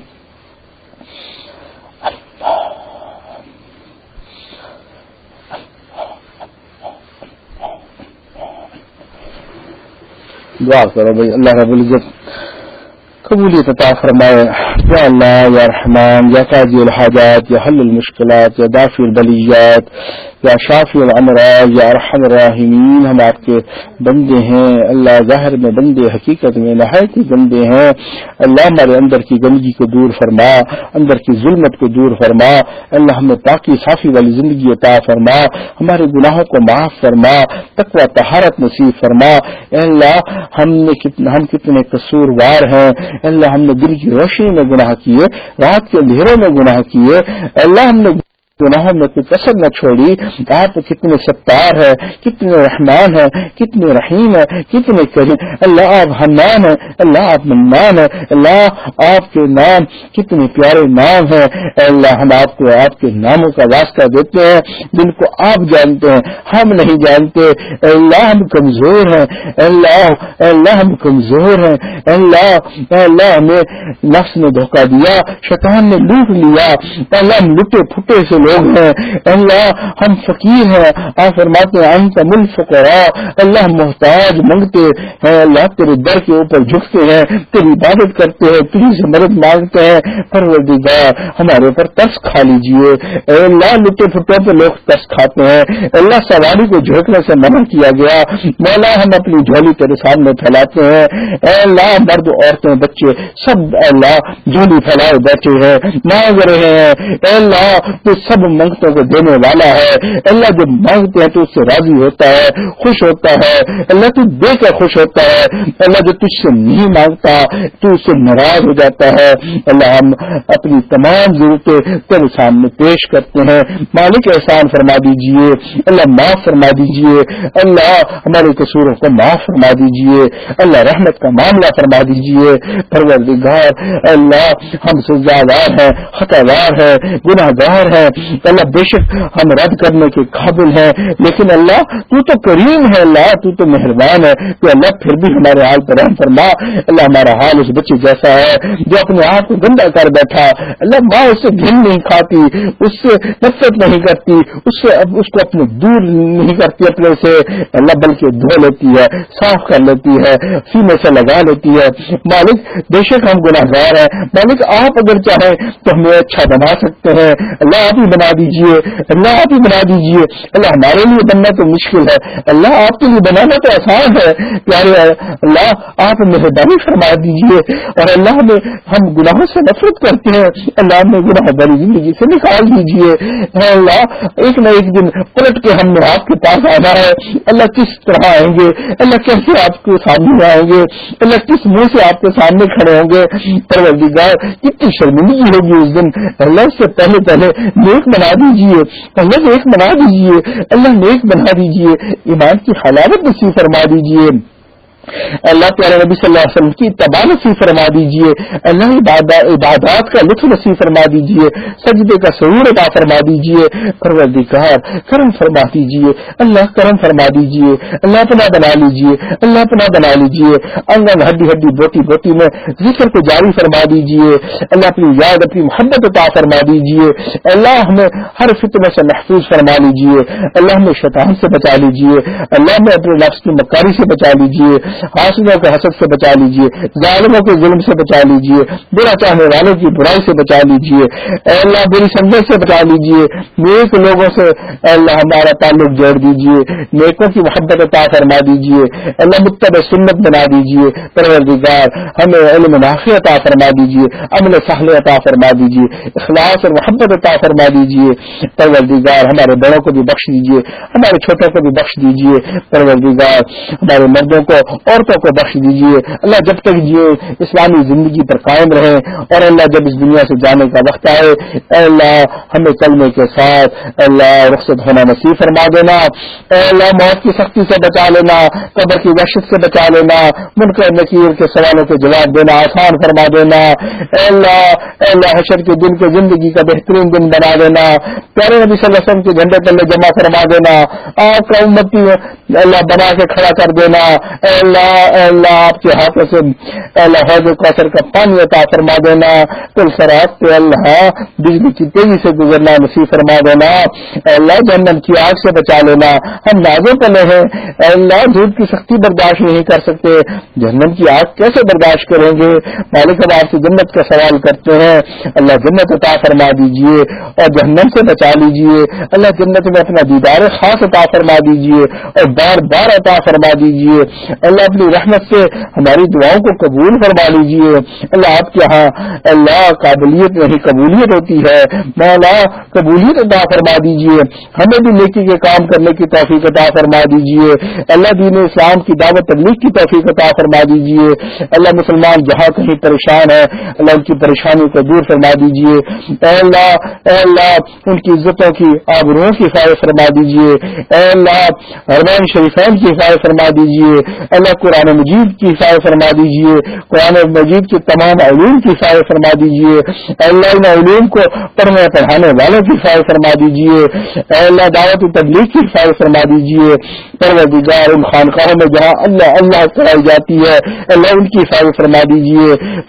دعا کرو بھائی، اللہ رب العزت قبولیت عطا فرمائے یا اللہ یا رحمان یا قاضی الحاجات یا حل المشکلات یا دافی البلیات یا شافی العمراض یا ارحم الراحمین، ہم آپ کے بندے ہیں، اللہ ظاہر میں بندے، حقیقت میں نہایت بندے ہیں۔ اللہ ہمارے اندر کی گندگی کو دور فرما، اندر کی ظلمت کو دور فرما۔ اللہ ہمیں پاکی صافی والی زندگی عطا فرما۔ ہمارے گناہوں کو معاف فرما، تقوی طہارت نصیب فرما۔ اللہ، ہم نے کتنے ہم کتنے قصوروار ہیں۔ اللہ، ہم نے دل کی روشنی میں گناہ کیے، رات کے اندھیروں میں گناہ کیے۔ اللہ، ہم نے گناہوں میں کوئی کسر نہ چھوڑی، آپ کتنے ستار ہے کتنے رحمان ہے کتنے رحیم ہے کتنے کریم اللہ آپ حنان ہے اللہ آپ منان ہے اللہ آپ کے نام کتنے پیارے نام ہیں۔ اللہ ہم آپ کو آپ کے ناموں کا واسطہ دیتے ہیں، جن کو آپ جانتے ہیں، ہم نہیں جانتے۔ اللہ ہم کمزور ہیں، اللہ اللہ ہم کمزور ہیں۔ اللہ اللہ ہمیں نفس نے دھوکہ دیا، شیطان نے لوٹ لیا۔ اللہ ہم لٹے پھٹے سے لوگ ہیں۔ اللہ ہم فقیر ہیں۔ آپ فرماتے ہیں کا ملک فقرا اللہ محتاج منگتے ہیں۔ اللہ تیرے در کے اوپر جھکتے ہیں۔ تیری عبادت کرتے ہیں۔ تیری سے مدد مانگتے ہیں۔ پروردگار، ہمارے اوپر ترس کھا لیجیے اللہ، لٹے پھٹے پہ لوگ ترس کھاتے ہیں۔ اللہ، سواری کو جھونکنے سے منع کیا گیا۔ مولا، ہم اپنی جھولی تیرے سامنے پھیلاتے ہیں۔ اے اللہ، مرد، عورتیں، بچے، سب اللہ جھولی پھیلائے بیٹھے ہیں۔ مانگ رہے ہیں۔ اے اللہ، تو سب منگتوں کو دینے والا ہے۔ اللہ جب مانگتے ہیں تو اس سے راضی ہوتا ہے، خوش ہوتا ہے۔ اللہ تو دے کر خوش ہوتا ہے۔ اللہ جو تجھ سے نہیں مانگتا، تو اس سے ناراض ہو جاتا ہے۔ اللہ ہم اپنی تمام ضرورتیں تیرے سامنے پیش کرتے ہیں۔ مالک احسان فرما دیجیے۔ اللہ معاف فرما دیجیے۔ اللہ ہمارے قصوروں کو معاف فرما دیجیے۔ اللہ رحمت کا معاملہ فرما دیجیے۔ پروردگار، اللہ ہم سے زیادہ ہیں خطا وار ہے گناہ گار ہے اللہ بے شک ہم رد کرنے کے قابل ہیں، لیکن اللہ تو تو کریم ہے، اللہ تو تو مہربان ہے تو اللہ پھر بھی ہمارے حال پر رحم فرما۔ اللہ ہمارا حال اس بچے جیسا ہے جو اپنے آپ کو گندا کر بیٹھا۔ اللہ ماں اس سے گھن نہیں کھاتی، اس سے نفرت نہیں کرتی، اس سے اس کو اپنے دور نہیں کرتی اپنے سے۔ اللہ بلکہ دھو لیتی ہے، صاف کر لیتی ہے، سینے سے لگا لیتی ہے۔ مالک بے شک ہم گناہ گار ہیں۔ مالک آپ اگر چاہیں تو ہمیں اچھا بنا سکتے ہیں۔ اللہ آپ ہی بنا دیجیے، اللہ آپ ہی بنا دیجیے۔ اللہ ہمارے لیے بننا تو مشکل ہے۔ اللہ آپ کے لیے بنانا تو آسان ہے۔ پیارے اللہ، آپ مہربانی فرما دیجیے۔ اور اللہ میں ہم گناہوں سے نفرت کرتے ہیں۔ اللہ نے گناہ بڑی زندگی سے نکال دیجیے۔ اللہ، ایک نہ ایک دن پلٹ کے ہم نے آپ کے پاس آنا ہے۔ اللہ کس طرح آئیں گے؟ اللہ کیسے آپ کے سامنے آئیں گے؟ اللہ کس منہ سے آپ کے سامنے کھڑے ہوں گے؟ پروردگار، کتنی شرمندگی ہوگی اس دن۔ اللہ سے پہلے پہلے نیک بنا دیجیے اللہ نیک بنا دیجیے اللہ نیک بنا دیجیے ایمان کی حلاوت نصیب فرما دیجیے اللہ پیارے نبی صلی اللہ علیہ وسلم کی تباہ نصیب فرما دیجیے اللہ عبادات کا لطف نصیب فرما دیجیے سجدے کا سرور ادا فرما دیجیے پروردگار، کرم فرما دیجیے اللہ کرم فرما دیجیے اللہ اپنا بنا لیجیے اللہ اپنا بنا لیجیے انگ ہڈی ہڈی بوٹی بوٹی میں ذکر کو جاری فرما دیجیے اللہ اپنی یاد، اپنی محبت عطا فرما دیجیے اللہ ہمیں ہر فطر سے محفوظ فرما لیجیے اللہ ہمیں شیطان سے بچا لیجیے اللہ ہمیں اپنے نفس کی مکاری سے بچا لیجیے حاصلوں کے حسد سے بچا لیجیے ظالموں کے ظلم سے بچا لیجیے برا چاہنے والوں کی برائی سے بچا لیجیے اللہ بری سمجھ سے بچا لیجیے نیک لوگوں سے اللہ ہمارا تعلق جوڑ دیجیے نیکوں کی محبت عطا فرما دیجیے اللہ متب سنت بنا دیجیے پروردگار ہمیں علم نافی عطا فرما دیجیے امن سہل عطا فرما دیجیے اخلاص اور محبت عطا فرما دیجیے پروردگار ہمارے بڑوں کو بھی بخش دیجیے ہمارے چھوٹوں کو بھی بخش دیجیے پروردگار ہمارے مردوں کو عورتوں کو بخش دیجیے اللہ جب تک جیے، اسلامی زندگی پر قائم رہے اور اللہ جب اس دنیا سے جانے کا وقت آئے، اے اللہ، ہمیں چلنے کے ساتھ اللہ، رخصت ہونا نصیب فرما دینا۔ اے اللہ، موت کی سختی سے بچا لینا، قبر کی وحشت سے بچا لینا، منکر نکیر کے سوالوں کے جواب دینا، آسان فرما دینا۔ اے اللہ اے اللہ، حشر کے دن کے زندگی کا بہترین دن بنا دینا۔ پیارے نبی صلی اللہ علیہ وسلم کے جھنڈے تلے جمع فرما دینا۔ آپ کا امتی اللہ، بنا کے کھڑا کر دینا۔ اے اللہ اے اللہ، آپ کے ہاتھوں سے اللہ حوض کوثر کا پانی عطا فرما دینا۔ کل سرات پہ اللہ بجلی کی تیزی سے گزرنا نصیب فرما دینا۔ اللہ جنم کی آگ سے بچا لینا۔ ہم نازوں پلے ہیں۔ اللہ، دھوپ کی سختی برداشت نہیں کر سکتے۔ جہنم کی آگ کیسے برداشت کریں گے؟ مالک اب آپ سے جنت کا سوال کرتے ہیں۔ اللہ جنت عطا فرما دیجیے اور جہنم سے بچا لیجیے۔ اللہ جنت میں اپنا دیدار خاص عطا فرما دیجیے اور بار بار عطا فرما دیجیے۔ اللہ اپنی رحمت سے ہماری دعاؤں کو قبول فرما لیجیے۔ اللہ آپ کے یہاں اللہ قابلیت نہیں، قبولیت ہوتی ہے۔ مولا، قبولیت عطا فرما دیجیے۔ ہمیں بھی نیکی کے کام کرنے کی توفیق عطا فرما دیجیے۔ اللہ دین اسلام کی دعوت تبلیغ کی توفیق عطا فرما دیجیے۔ اللہ مسلمان جہاں کہیں پریشان ہے اللہ ان کی پریشانی کو دور فرما دیجیے۔ اے اللہ اے اللہ، ان کی عزتوں کی آبروؤں کی حفاظت فرما دیجیے۔ اے اللہ حرمان شریفین کی حفاظت فرما دیجیے۔ اللہ قرآن مجید کی حفاظت فرما دیجیے، قرآن مجید کے تمام علوم کی حفاظت فرما دیجیے، اے اللہ ان علوم کو پڑھنے پڑھانے والوں کی حفاظت فرما دیجیے، اے اللہ دعوت تبلیغ کی حفاظت فرما دیجیے، پروردگار ان خانقاہوں میں جہاں اللہ اللہ کرائی جاتی ہے اللہ ان کی حفاظت فرما دیجیے